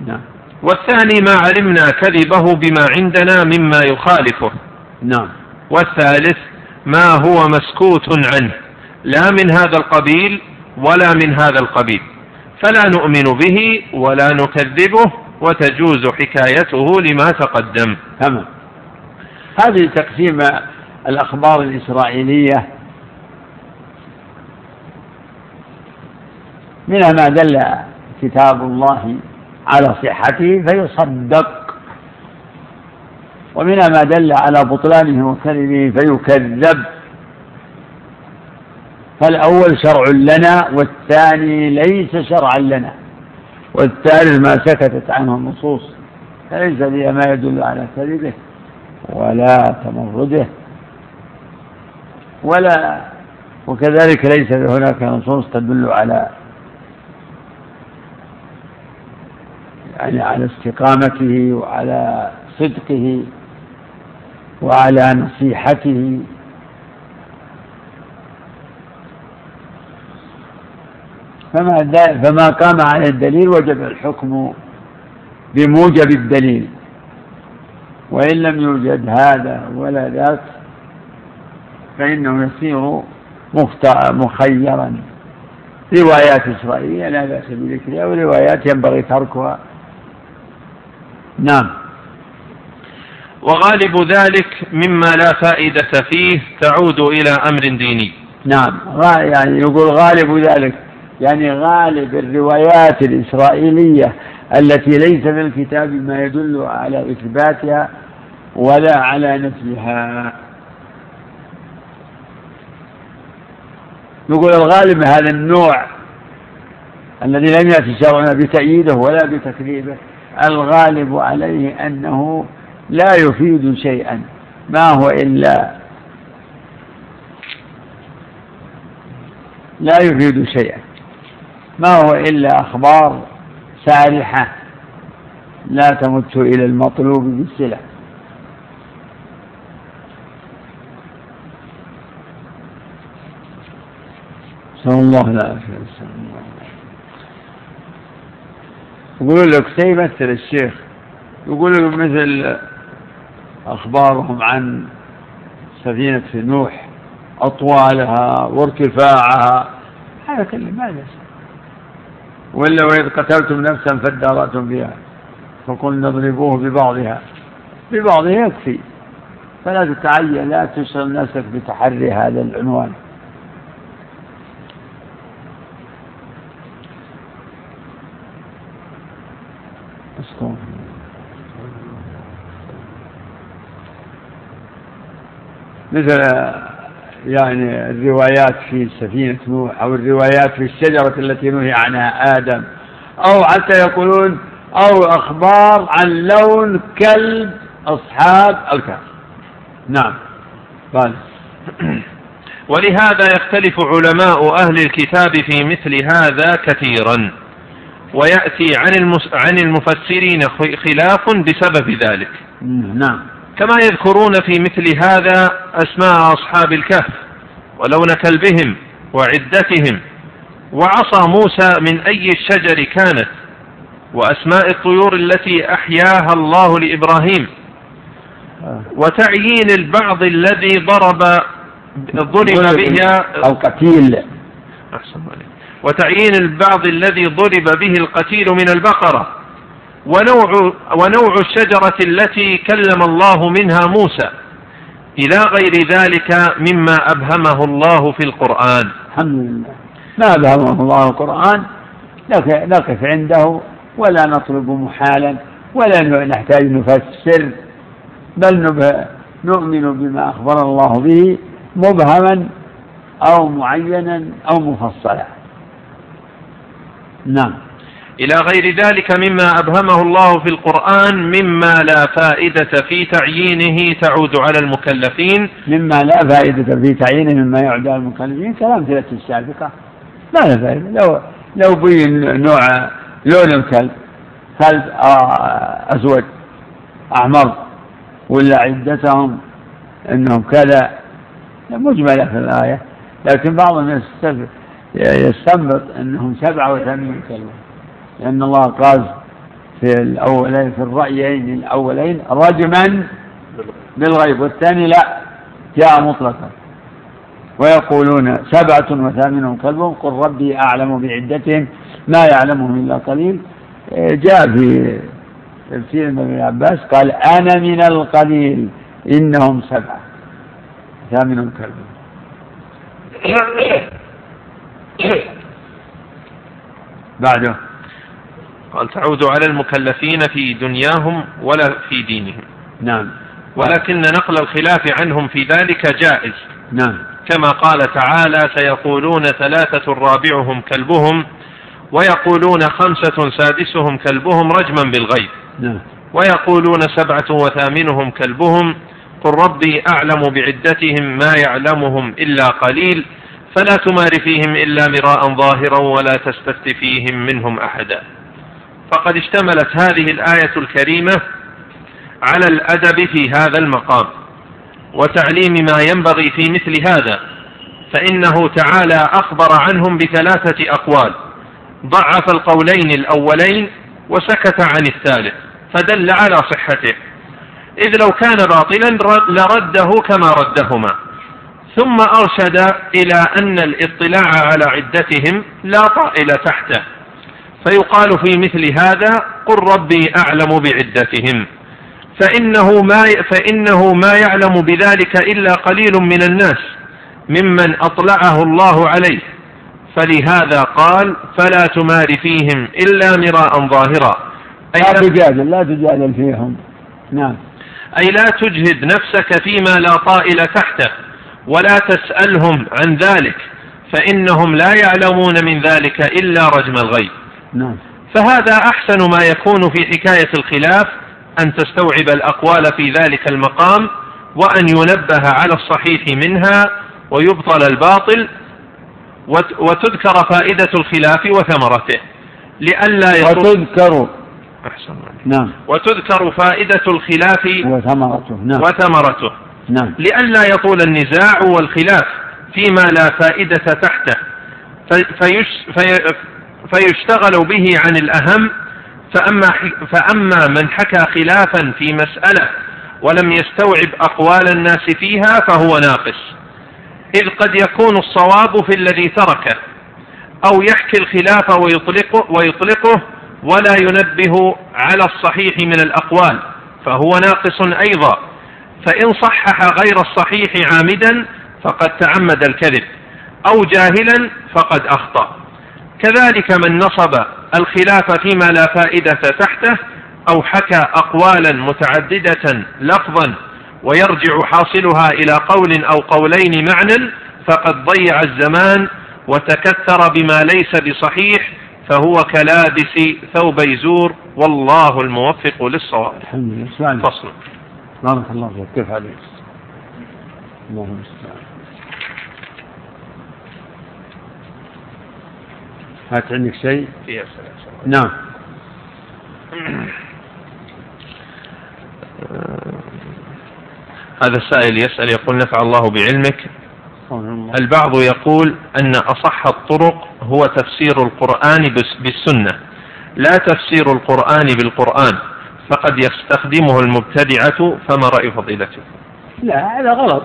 نعم. والثاني ما علمنا كذبه بما عندنا مما يخالفه. نعم. والثالث ما هو مسكوت عنه. لا من هذا القبيل ولا من هذا القبيل. فلا نؤمن به ولا نكذبه وتجوز حكايته لما تقدم. تمام. هذه تقسيم الأخبار الإسرائيلية منها ما دل كتاب الله على صحته فيصدق. ومنها ما دل على بطلانه وكذبه فيكذب. فالأول شرع لنا والثاني ليس شرعا لنا. والثالث ما سكتت عنه النصوص. فليس لي ما يدل على كذبه ولا تمرده. ولا وكذلك ليس هناك نصوص تدل على يعني على استقامته وعلى صدقه وعلى نصيحته. فما فما قام على الدليل وجب الحكم بموجب الدليل. وإن لم يوجد هذا ولا ذاك فإنه يصير مخيرا. روايات إسرائيلية لا بأس بذكرها وروايات ينبغي تركها نعم. وغالب ذلك مما لا فائدة فيه تعود إلى أمر ديني. نعم. يعني يقول غالب ذلك. يعني غالب الروايات الإسرائيلية التي ليس في الكتاب ما يدل على إثباتها ولا على نفيها. نقول الغالب هذا النوع الذي لم يأتي شرعنا بتأييده ولا بتكذيبه. الغالب عليه أنه لا يفيد شيئا. ما هو إلا لا يفيد شيئا. ما هو إلا أخبار سارحة لا تمت إلى المطلوب بالسلع. صلى الله عليه وسلم. يقول لك سيمثل الشيخ. يقول لك مثل أخبارهم عن سفينة نوح أطوالها وارتفاعها. هذا كله ما يسمع ولا وإذ قتلتم نفسا فادارأتم فيها فقلنا اضربوه ببعضها. ببعضها يكفي. فلا تتعين لا تشغل نفسك بتحري هذا العنوان. مثل يعني الروايات في سفينة نوح أو الروايات في الشجرة التي نهي عنها آدم أو حتى يقولون أو أخبار عن لون كلب أصحاب الكهف. نعم. قال. ولهذا يختلف علماء أهل الكتاب في مثل هذا كثيرا ويأتي عن عن المفسرين خلاف بسبب ذلك. نعم. كما يذكرون في مثل هذا أسماء أصحاب الكهف ولون كلبهم وعدتهم وعصا موسى من أي الشجر كانت وأسماء الطيور التي أحياها الله لإبراهيم وتعيين البعض الذي ضرب ضرب به القتيل وتعيين البعض الذي ضرب به القتيل من البقرة ونوع ونوع الشجرة التي كلم الله منها موسى. إلى غير ذلك مما أبهمه الله في القرآن. الحمد لله. ما أبهمه الله القرآن نقف عنده ولا نطلب محالا ولا نحتاج نفسر بل نؤمن بما أخبر الله به مبهما أو معينا أو مفصلا. نعم. إلى غير ذلك مما أبهمه الله في القرآن مما لا فائدة في تعيينه تعود على المكلفين. مما لا فائدة في تعيينه مما يعود على المكلفين. كالأمثلة السابقة. ما لا فائدة. لو لو بين نوع لون الكلب كلب أسود أحمر ولا عدتهم أنهم كذا مجملة في الآية. لكن بعضهم يستنبط أنهم سبعة وثمانين كلمة لأن الله قال في الأولين في الرأيين الأولين رجما بالغيب والثاني لا جاء مطلقا. ويقولون سبعة وثامنهم كلبهم قل ربي أعلم بعدتهم ما يعلمهم إلا قليل. جاء في تفسير ابن عباس قال أنا من القليل إنهم سبعة ثامنهم كلبهم بعده. قال تعود على المكلفين في دنياهم ولا في دينهم. نعم. ولكن نقل الخلاف عنهم في ذلك جائز. نعم. كما قال تعالى سيقولون ثلاثة رابعهم كلبهم ويقولون خمسة سادسهم كلبهم رجما بالغيب. نعم. ويقولون سبعة وثامنهم كلبهم قل ربي أعلم بعدتهم ما يعلمهم إلا قليل فلا تمار فيهم إلا مراء ظاهرا ولا تستفت فيهم منهم أحدا. فقد اشتملت هذه الآية الكريمة على الأدب في هذا المقام وتعليم ما ينبغي في مثل هذا فإنه تعالى أخبر عنهم بثلاثة أقوال. ضعف القولين الأولين وسكت عن الثالث فدل على صحته. إذ لو كان باطلا لرده كما ردهما. ثم أرشد إلى أن الاطلاع على عدتهم لا طائل تحته. فيقال في مثل هذا قل ربي أعلم بعدتهم. فإنه ما فإنه ما يعلم بذلك إلا قليل من الناس ممن أطلعه الله عليه. فلهذا قال فلا تمار فيهم إلا مراء ظاهرا. أي لا تجادل لا تجادل فيهم. نعم. أي لا تجهد نفسك فيما لا طائل تحته ولا تسألهم عن ذلك فإنهم لا يعلمون من ذلك إلا رجم الغيب. نعم. فهذا أحسن ما يكون في حكاية الخلاف أن تستوعب الأقوال في ذلك المقام وأن ينبه على الصحيح منها ويبطل الباطل وتذكر فائدة الخلاف وثمرته. لئلا وتذكر. أحسن نعم. وتذكر فائدة الخلاف وثمرته. نعم. وثمرته. نعم. لئلا يطول النزاع والخلاف فيما لا فائدة تحته. فيش في فيشتغل به عن الأهم فأما, فأما من حكى خلافا في مسألة ولم يستوعب أقوال الناس فيها فهو ناقص. إذ قد يكون الصواب في الذي تركه أو يحكي الخلاف ويطلقه, ويطلقه ولا ينبه على الصحيح من الأقوال فهو ناقص أيضا. فإن صحح غير الصحيح عامدا فقد تعمد الكذب أو جاهلا فقد أخطأ. كذلك من نصب الخلاف فيما لا فائدة تحته أو حكى أقوالا متعددة لفظا ويرجع حاصلها إلى قول أو قولين معنى فقد ضيع الزمان وتكثر بما ليس بصحيح فهو كلابس ثوبي زور والله الموفق للصواب. الحمد لله. فصل. بارك الله فيك. كيف عليك اللهم المستعان هات عندك شيء؟ فيها نعم. هذا السائل يسأل يقول نفع الله بعلمك؟ البعض يقول أن أصح الطرق هو تفسير القرآن بالسنة لا تفسير القرآن بالقرآن فقد يستخدمه المبتدعة فما رأي فضيلته؟ لا هذا غلط.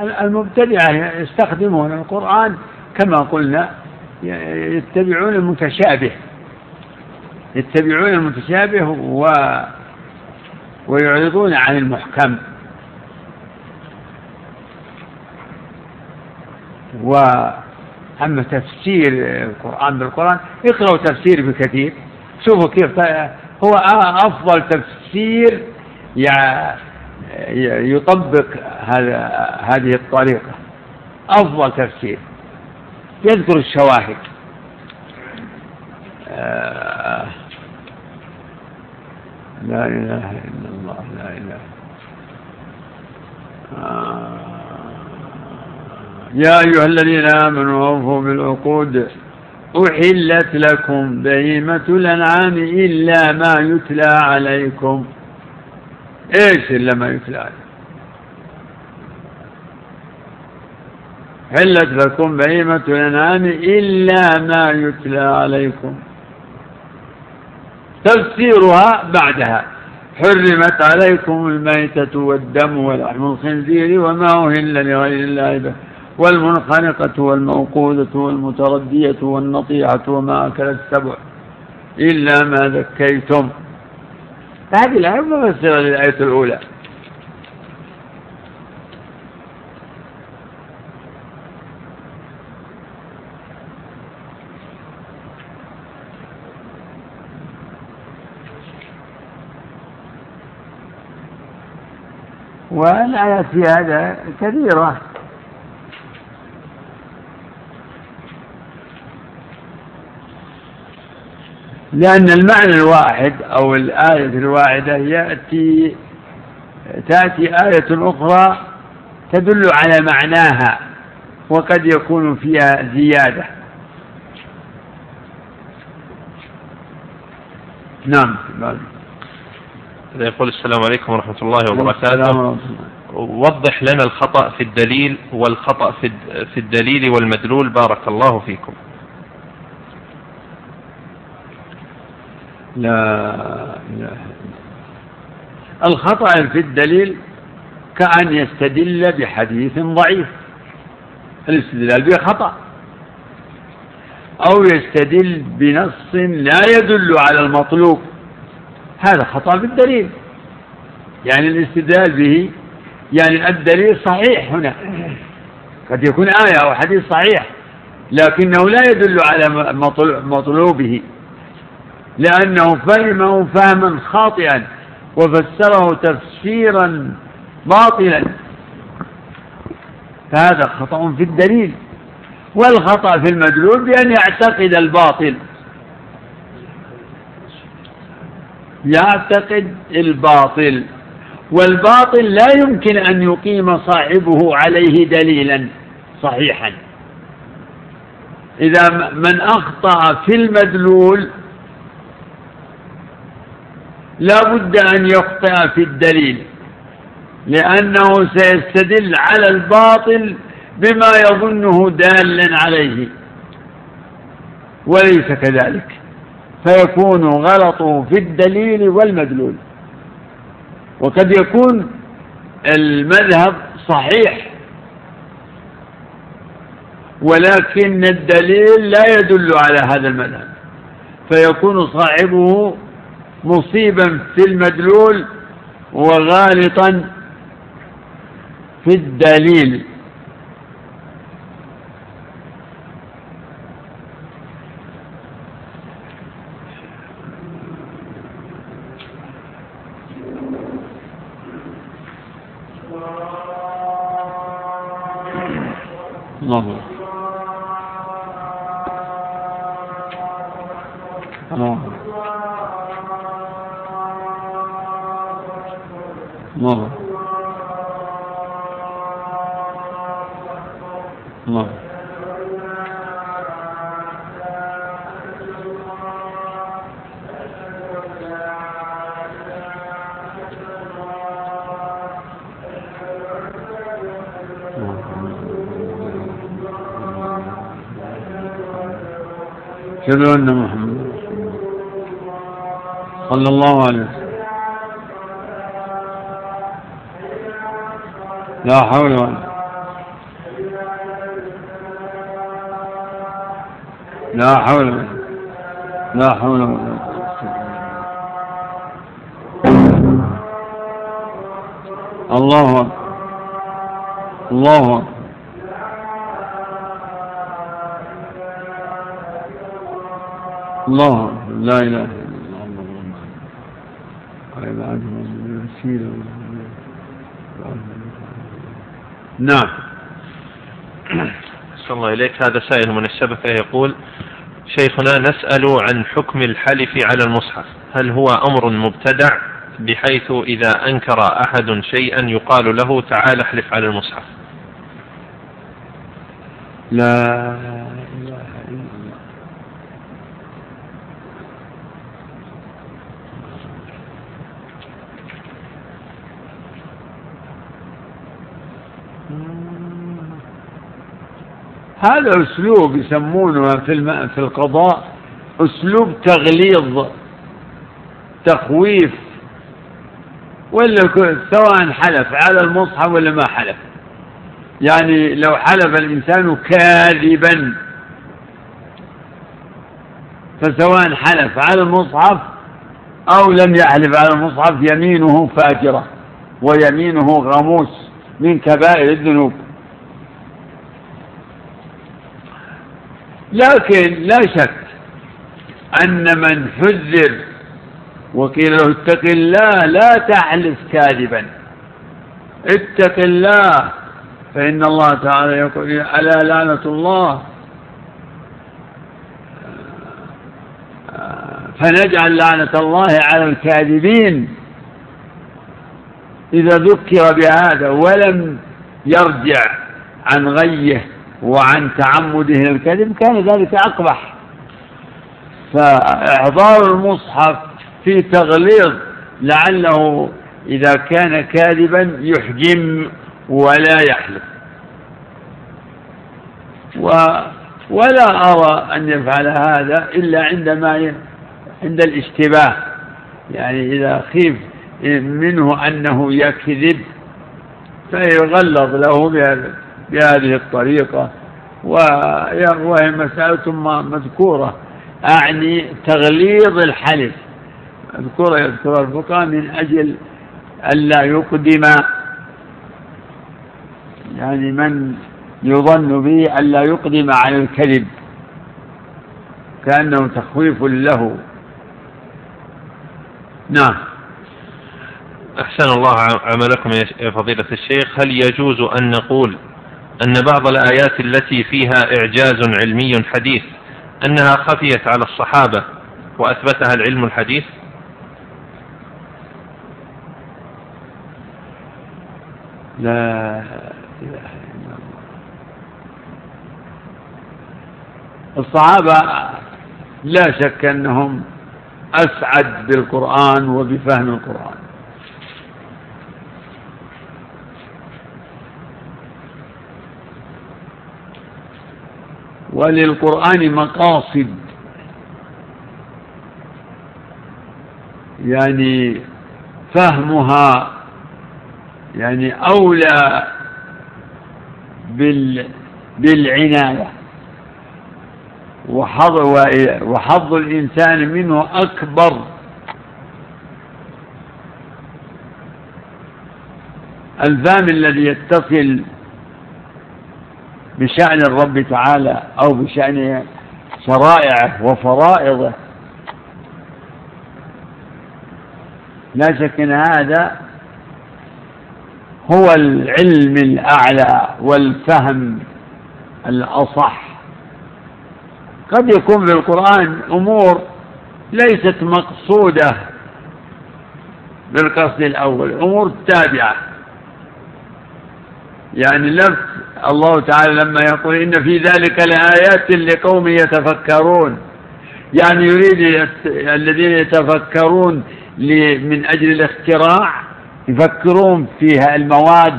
المبتدعة يستخدمون القرآن كما قلنا يتبعون المتشابه يتبعون المتشابه و ويعرضون عن المحكم. وأما تفسير القرآن بالقرآن اقرأوا تفسير بكثير شوفوا كيف هو أفضل تفسير يطبق هذا هذه الطريقة. أفضل تفسير. يذكر الشواهد. آه لا إله إلا الله لا إله. آه يا أيها الذين آمنوا أوفوا بالعقود. أحلت لكم بهيمة الأنعام إلا ما يتلى عليكم. إيش إلا ما يتلى عليكم؟ حلت لكم بهيمة الأنعام إلا ما يتلى عليكم. تفسيرها بعدها. حرمت عليكم الميتة والدم ولحم الخنزير وما أهل لغير الله به والمنخنقة والموقوذة والمتردية والنطيعة وما أكل السبع إلا ما ذكيتم. هذه الآية مفسرة للآية الأولى. والآيات في هذا كثيرة. لأن المعنى الواحد أو الآية الواحدة يأتي تأتي آية أخرى تدل على معناها وقد يكون فيها زيادة. نعم. يقول السلام عليكم ورحمة الله وبركاته. وضح لنا الخطأ في الدليل والخطأ في الدليل والمدلول. بارك الله فيكم. لا إله الخطأ في الدليل كأن يستدل بحديث ضعيف. الاستدلال به خطأ. أو يستدل بنص لا يدل على المطلوب. هذا خطأ في الدليل يعني الاستدلال به يعني الدليل صحيح هنا. قد يكون آية أو حديث صحيح لكنه لا يدل على مطلوبه. لأنه فهمه فهما خاطئا وفسره تفسيرا باطلا. فهذا خطأ في الدليل. والخطأ في المدلول بأن يعتقد الباطل. يعتقد الباطل والباطل لا يمكن أن يقيم صاحبه عليه دليلا صحيحا. إذا من أخطأ في المدلول لا بد أن يخطئ في الدليل لأنه سيستدل على الباطل بما يظنه دالا عليه. وليس كذلك. فيكون غلطه في الدليل والمدلول. وقد يكون المذهب صحيح ولكن الدليل لا يدل على هذا المذهب. فيكون صاحبه مصيبا في المدلول وغالطا في الدليل. الله الله أشهد أن محمد صلى الله عليه وسلم. لا حول ولا لا حول ولا لا حول ولا الله أكبر. الله أكبر. الله لا إله إلا الله. قال عجب نعم. صلى الله إليك. هذا سائل من الشبكة يقول شيخنا نسأل عن حكم الحلف على المصحف. هل هو أمر مبتدع؟ بحيث إذا أنكر أحد شيئا يقال له تعال احلف على المصحف. لا. هذا أسلوب يسمونه في في القضاء أسلوب تغليظ تخويف ولا سواء حلف على المصحف ولا ما حلف. يعني لو حلف الإنسان كاذبا فسواء حلف على المصحف أو لم يحلف على المصحف يمينه فاجرة ويمينه غموس من كبائر الذنوب. لكن لا شك أن من حذر وقيل له اتق الله لا تحلف كاذبا. اتق الله فإن الله تعالى يقول ألا لعنة الله. فنجعل لعنة الله على الكاذبين. إذا ذكر بهذا ولم يرجع عن غيه وعن تعمده الكذب كان ذلك أقبح. فإحضار المصحف في تغليظ لعله إذا كان كاذبا يحجم ولا يحلف. و ولا أرى أن يفعل هذا إلا عندما عند الاشتباه. يعني إذا خيف منه أنه يكذب فيغلظ له بهذا. بهذه الطريقة. وهي مسألة مذكورة. أعني تغليظ الحلف. مذكورة يذكر الفقهاء من أجل ألا يقدم يعني من يظن به ألا يقدم على الكذب. كأنه تخويف له. نعم. أحسن الله عملكم يا فضيلة الشيخ. هل يجوز أن نقول أن بعض الآيات التي فيها إعجاز علمي حديث أنها خفيت على الصحابة وأثبتها العلم الحديث؟ لا إله إلا الله الصحابة لا شك أنهم أسعد بالقرآن وبفهم القرآن. وللقرآن مقاصد. يعني فهمها يعني أولى بال بالعناية. وحظ وحظ الإنسان منه أكبر. الفهم الذي يتصل بشأن الرب تعالى أو بشأن شرائعه وفرائضه. لا شك أن هذا هو العلم الأعلى والفهم الأصح. قد يكون في القرآن أمور ليست مقصودة بالقصد الأول أمور تابعة. يعني لفظ الله تعالى لما يقول إن في ذلك لآيات لقوم يتفكرون. يعني يريد الذين يتفكرون من أجل الاختراع يفكرون فيها المواد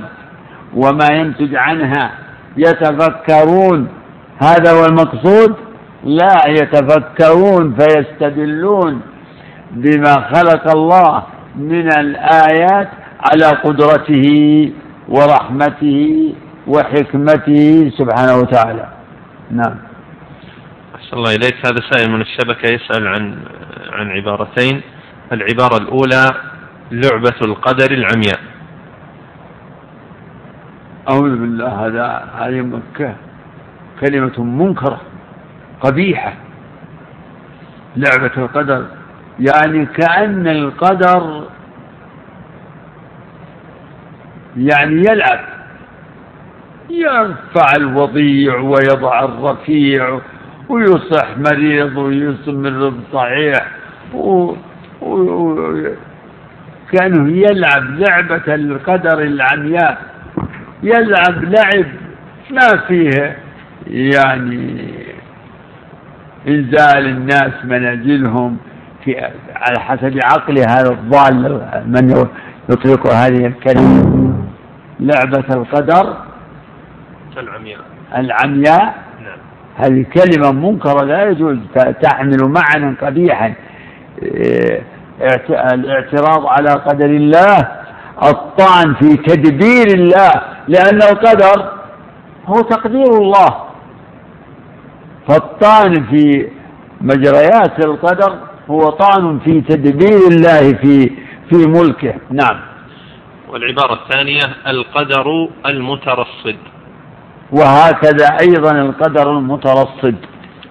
وما ينتج عنها. يتفكرون. هذا هو المقصود. لا يتفكرون فيستدلون بما خلق الله من الآيات على قدرته. ورحمته وحكمته سبحانه وتعالى. نعم. أحسن الله إليك. هذا سائل من الشبكة يسأل عن عن عبارتين. العبارة الأولى لعبة القدر العمياء. أعوذ بالله هذا هذه مكة كلمة منكرة قبيحة. لعبة القدر يعني كأن القدر يعني يلعب. يرفع الوضيع ويضع الرفيع ويصح مريض ويسمر صحيح و... و... كأنه يلعب لعبة القدر العمياء. يلعب لعب ما فيه يعني إنزال الناس منازلهم في على حسب عقل هذا الضال من يطلق هذه الكلمة. لعبة القدر العمياء. العمياء. نعم. هذه كلمة منكرة لا يجوز تحمل معنى قبيحا. إيه، الاعتراض على قدر الله الطعن في تدبير الله لأن القدر هو تقدير الله. فالطعن في مجريات القدر هو طعن في تدبير الله في في ملكه. نعم. والعبارة الثانية القدر المترصد. وهكذا أيضا القدر المترصد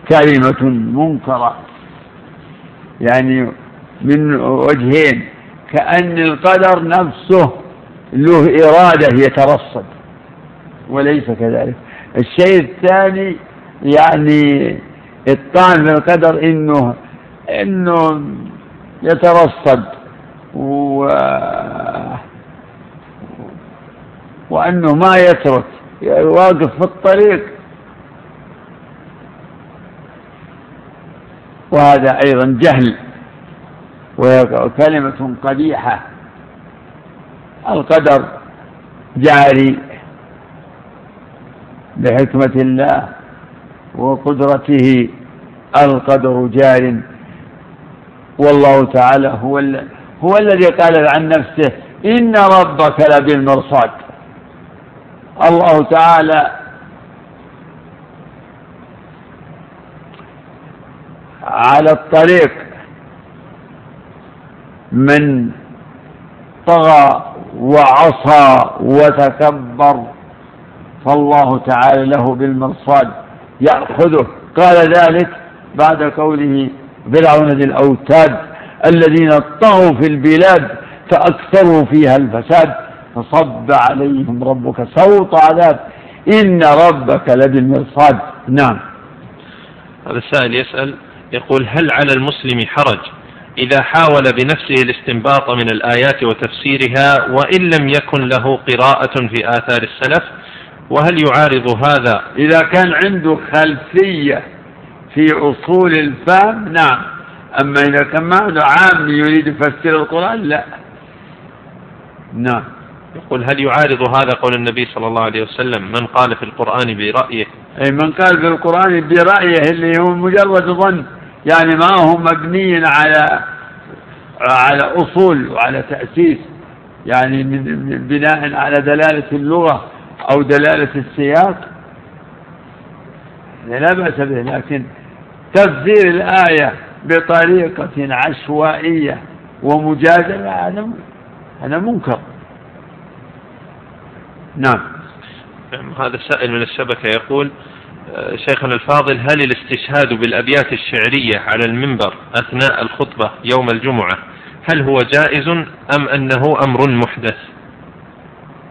كلمة منكرة. يعني من وجهين كأن القدر نفسه له إرادة يترصد وليس كذلك. الشيء الثاني يعني الطعن في القدر إنه إنه يترصد. و وأنه ما يترك واقف في الطريق. وهذا أيضا جهل وكلمة قبيحة. القدر جاري بحكمة الله وقدرته. القدر جار. والله تعالى هو هو الذي قال عن نفسه إن ربك لبالمرصاد. الله تعالى على الطريق من طغى وعصى وتكبر فالله تعالى له بالمرصاد يأخذه. قال ذلك بعد قوله فرعون ذي الأوتاد الذين طغوا في البلاد فأكثروا فيها الفساد. فصب عليهم ربك سوط عذاب. إن ربك لبالمرصاد. نعم. هذا السائل يسأل يقول هل على المسلم حرج إذا حاول بنفسه الاستنباط من الآيات وتفسيرها وإن لم يكن له قراءة في آثار السلف؟ وهل يعارض هذا؟ إذا كان عنده خلفية في أصول الفهم نعم. أما إذا كان ما عنده عام يريد يفسر القرآن لا. نعم. يقول هل يعارض هذا قول النبي صلى الله عليه وسلم من قال في القرآن برأيه؟ أي من قال في القرآن برأيه اللي هو مجرد ظن. يعني ما هو مبني على على أصول وعلى تأسيس. يعني من بناء على دلالة اللغة أو دلالة السياق. لا بأس به لكن تفسير الآية بطريقة عشوائية ومجادلة هذا هذا منكر. نعم. هذا السائل من الشبكة يقول آه، شيخنا الفاضل هل الاستشهاد بالأبيات الشعرية على المنبر أثناء الخطبة يوم الجمعة هل هو جائز أم أنه أمر محدث؟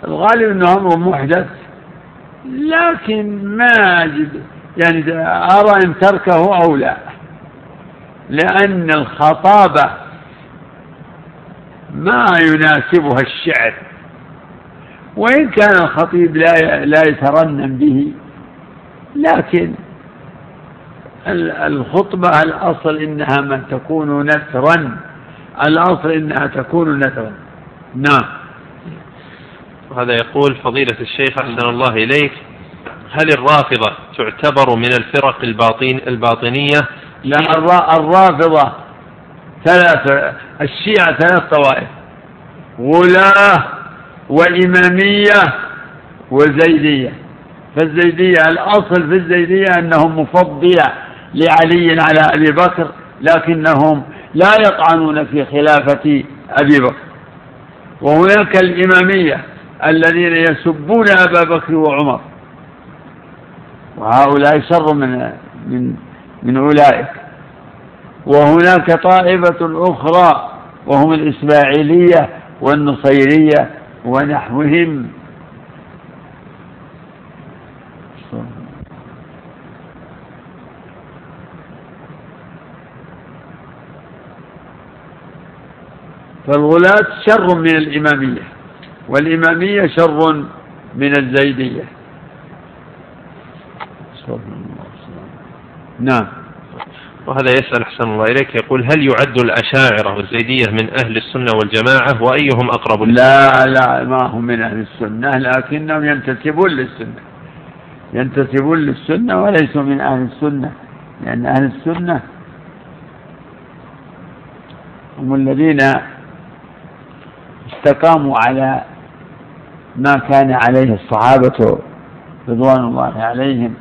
الغالب أنه أمر محدث لكن ما أجد يعني أرى إن تركه أو لا. لأن الخطابة ما يناسبها الشعر. وإن كان الخطيب لا لا يترنم به لكن الخطبة الأصل إنها من تكون نثرا الأصل إنها تكون نثرا. نعم. هذا يقول فضيلة الشيخ أحسن الله إليك هل الرافضة تعتبر من الفرق الباطن الباطنية؟ لا الرافضة ثلاث الشيعة ثلاث طوائف. غلاة وإمامية وزيدية فالزيدية الأصل في الزيدية أنهم مفضلة لعلي على أبي بكر لكنهم لا يطعنون في خلافة أبي بكر. وهناك الإمامية الذين يسبون أبا بكر وعمر. وهؤلاء شر من من من أولئك. وهناك طائفة أخرى وهم الإسماعيلية والنصيرية ونحوهم. فالغلاة شر من الإمامية والإمامية شر من الزيدية. نعم. وهذا يسأل أحسن الله إليك يقول هل يعد الأشاعرة والزيدية من أهل السنة والجماعة وأيهم أقرب لا لا ما هم من أهل السنة لكنهم ينتسبون للسنة. ينتسبون للسنة وليسوا من أهل السنة لأن أهل السنة هم الذين استقاموا على ما كان عليه الصحابة رضوان الله عليهم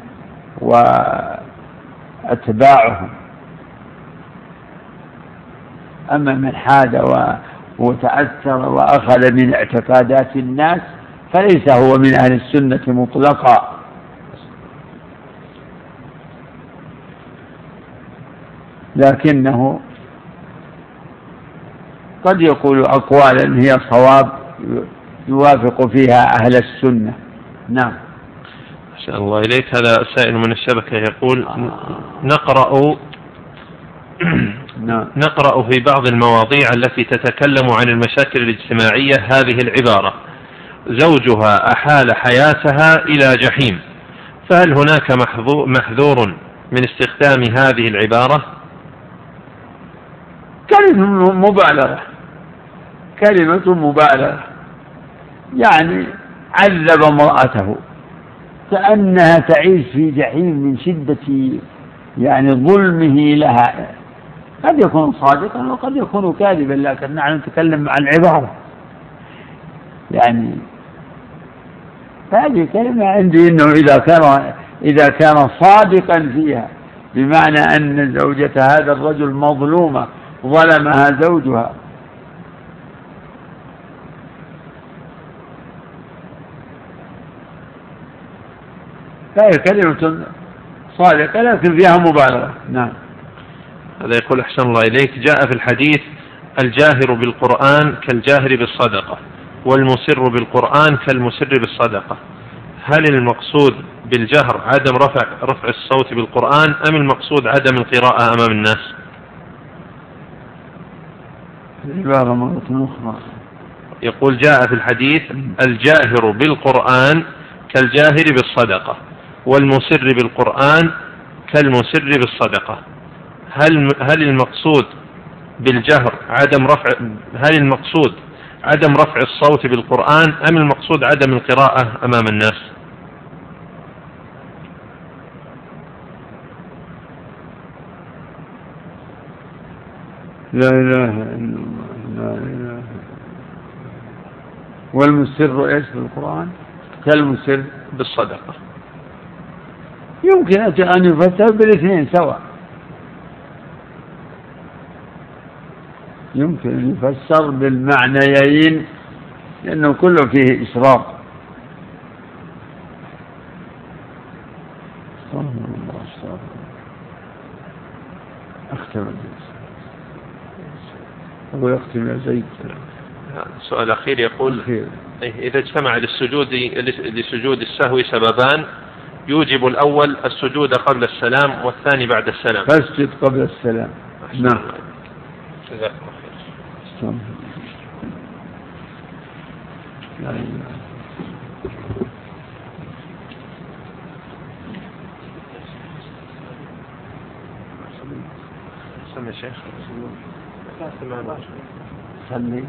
وأتباعهم. أما من حاد وتأثر وأخذ من اعتقادات الناس فليس هو من أهل السنة مطلقا. لكنه قد يقول أقوالا هي صواب يوافق فيها أهل السنة. نعم. أحسن الله إليك. هذا سائل من الشبكة يقول نقرأ. نقرأ في بعض المواضيع التي تتكلم عن المشاكل الاجتماعية. هذه العبارة. زوجها أحال حياتها إلى جحيم. فهل هناك محذور من استخدام هذه العبارة؟ كلمة مبالغة. كلمة مبالغة. يعني عذب امرأته. كأنها تعيش في جحيم من شدة يعني ظلمه لها. قد يكون صادقا وقد يكون كاذبا لكن نحن نتكلم عن عبارة. يعني هذه كلمة عندي أنه إذا كان إذا كان صادقا فيها بمعنى أن زوجة هذا الرجل مظلومة ظلمها زوجها. فهي كلمة صادقة لكن فيها مبالغة. نعم. هذا يقول أحسن الله إليك. جاء في الحديث الجاهر بالقرآن كالجاهر بالصدقة والمسر بالقرآن كالمسر بالصدقة. هل المقصود بالجهر عدم رفع رفع الصوت بالقرآن أم المقصود عدم القراءة أمام الناس؟ العبارة مرة أخرى. يقول جاء في الحديث الجاهر بالقرآن كالجاهر بالصدقة والمسر بالقرآن كالمسر بالصدقة. هل هل المقصود بالجهر عدم رفع هل المقصود عدم رفع الصوت بالقرآن أم المقصود عدم القراءة أمام الناس؟ لا إله إلا الله لا إله. والمسر إيش في القرآن؟ كالمسر بالصدقة. يمكن أن يفسر بالاثنين سواء. يمكن أن يفسر بالمعنيين لأنه كله فيه استغفر أختم أبو يختم يا زيد. السؤال الأخير يقول خير. إذا اجتمع للسجود لسجود السهو سببان يوجب الأول السجود قبل السلام والثاني بعد السلام. فاسجد قبل السلام. نعم. جزاكم الله خير. لا إله سمي شيخ. صلي.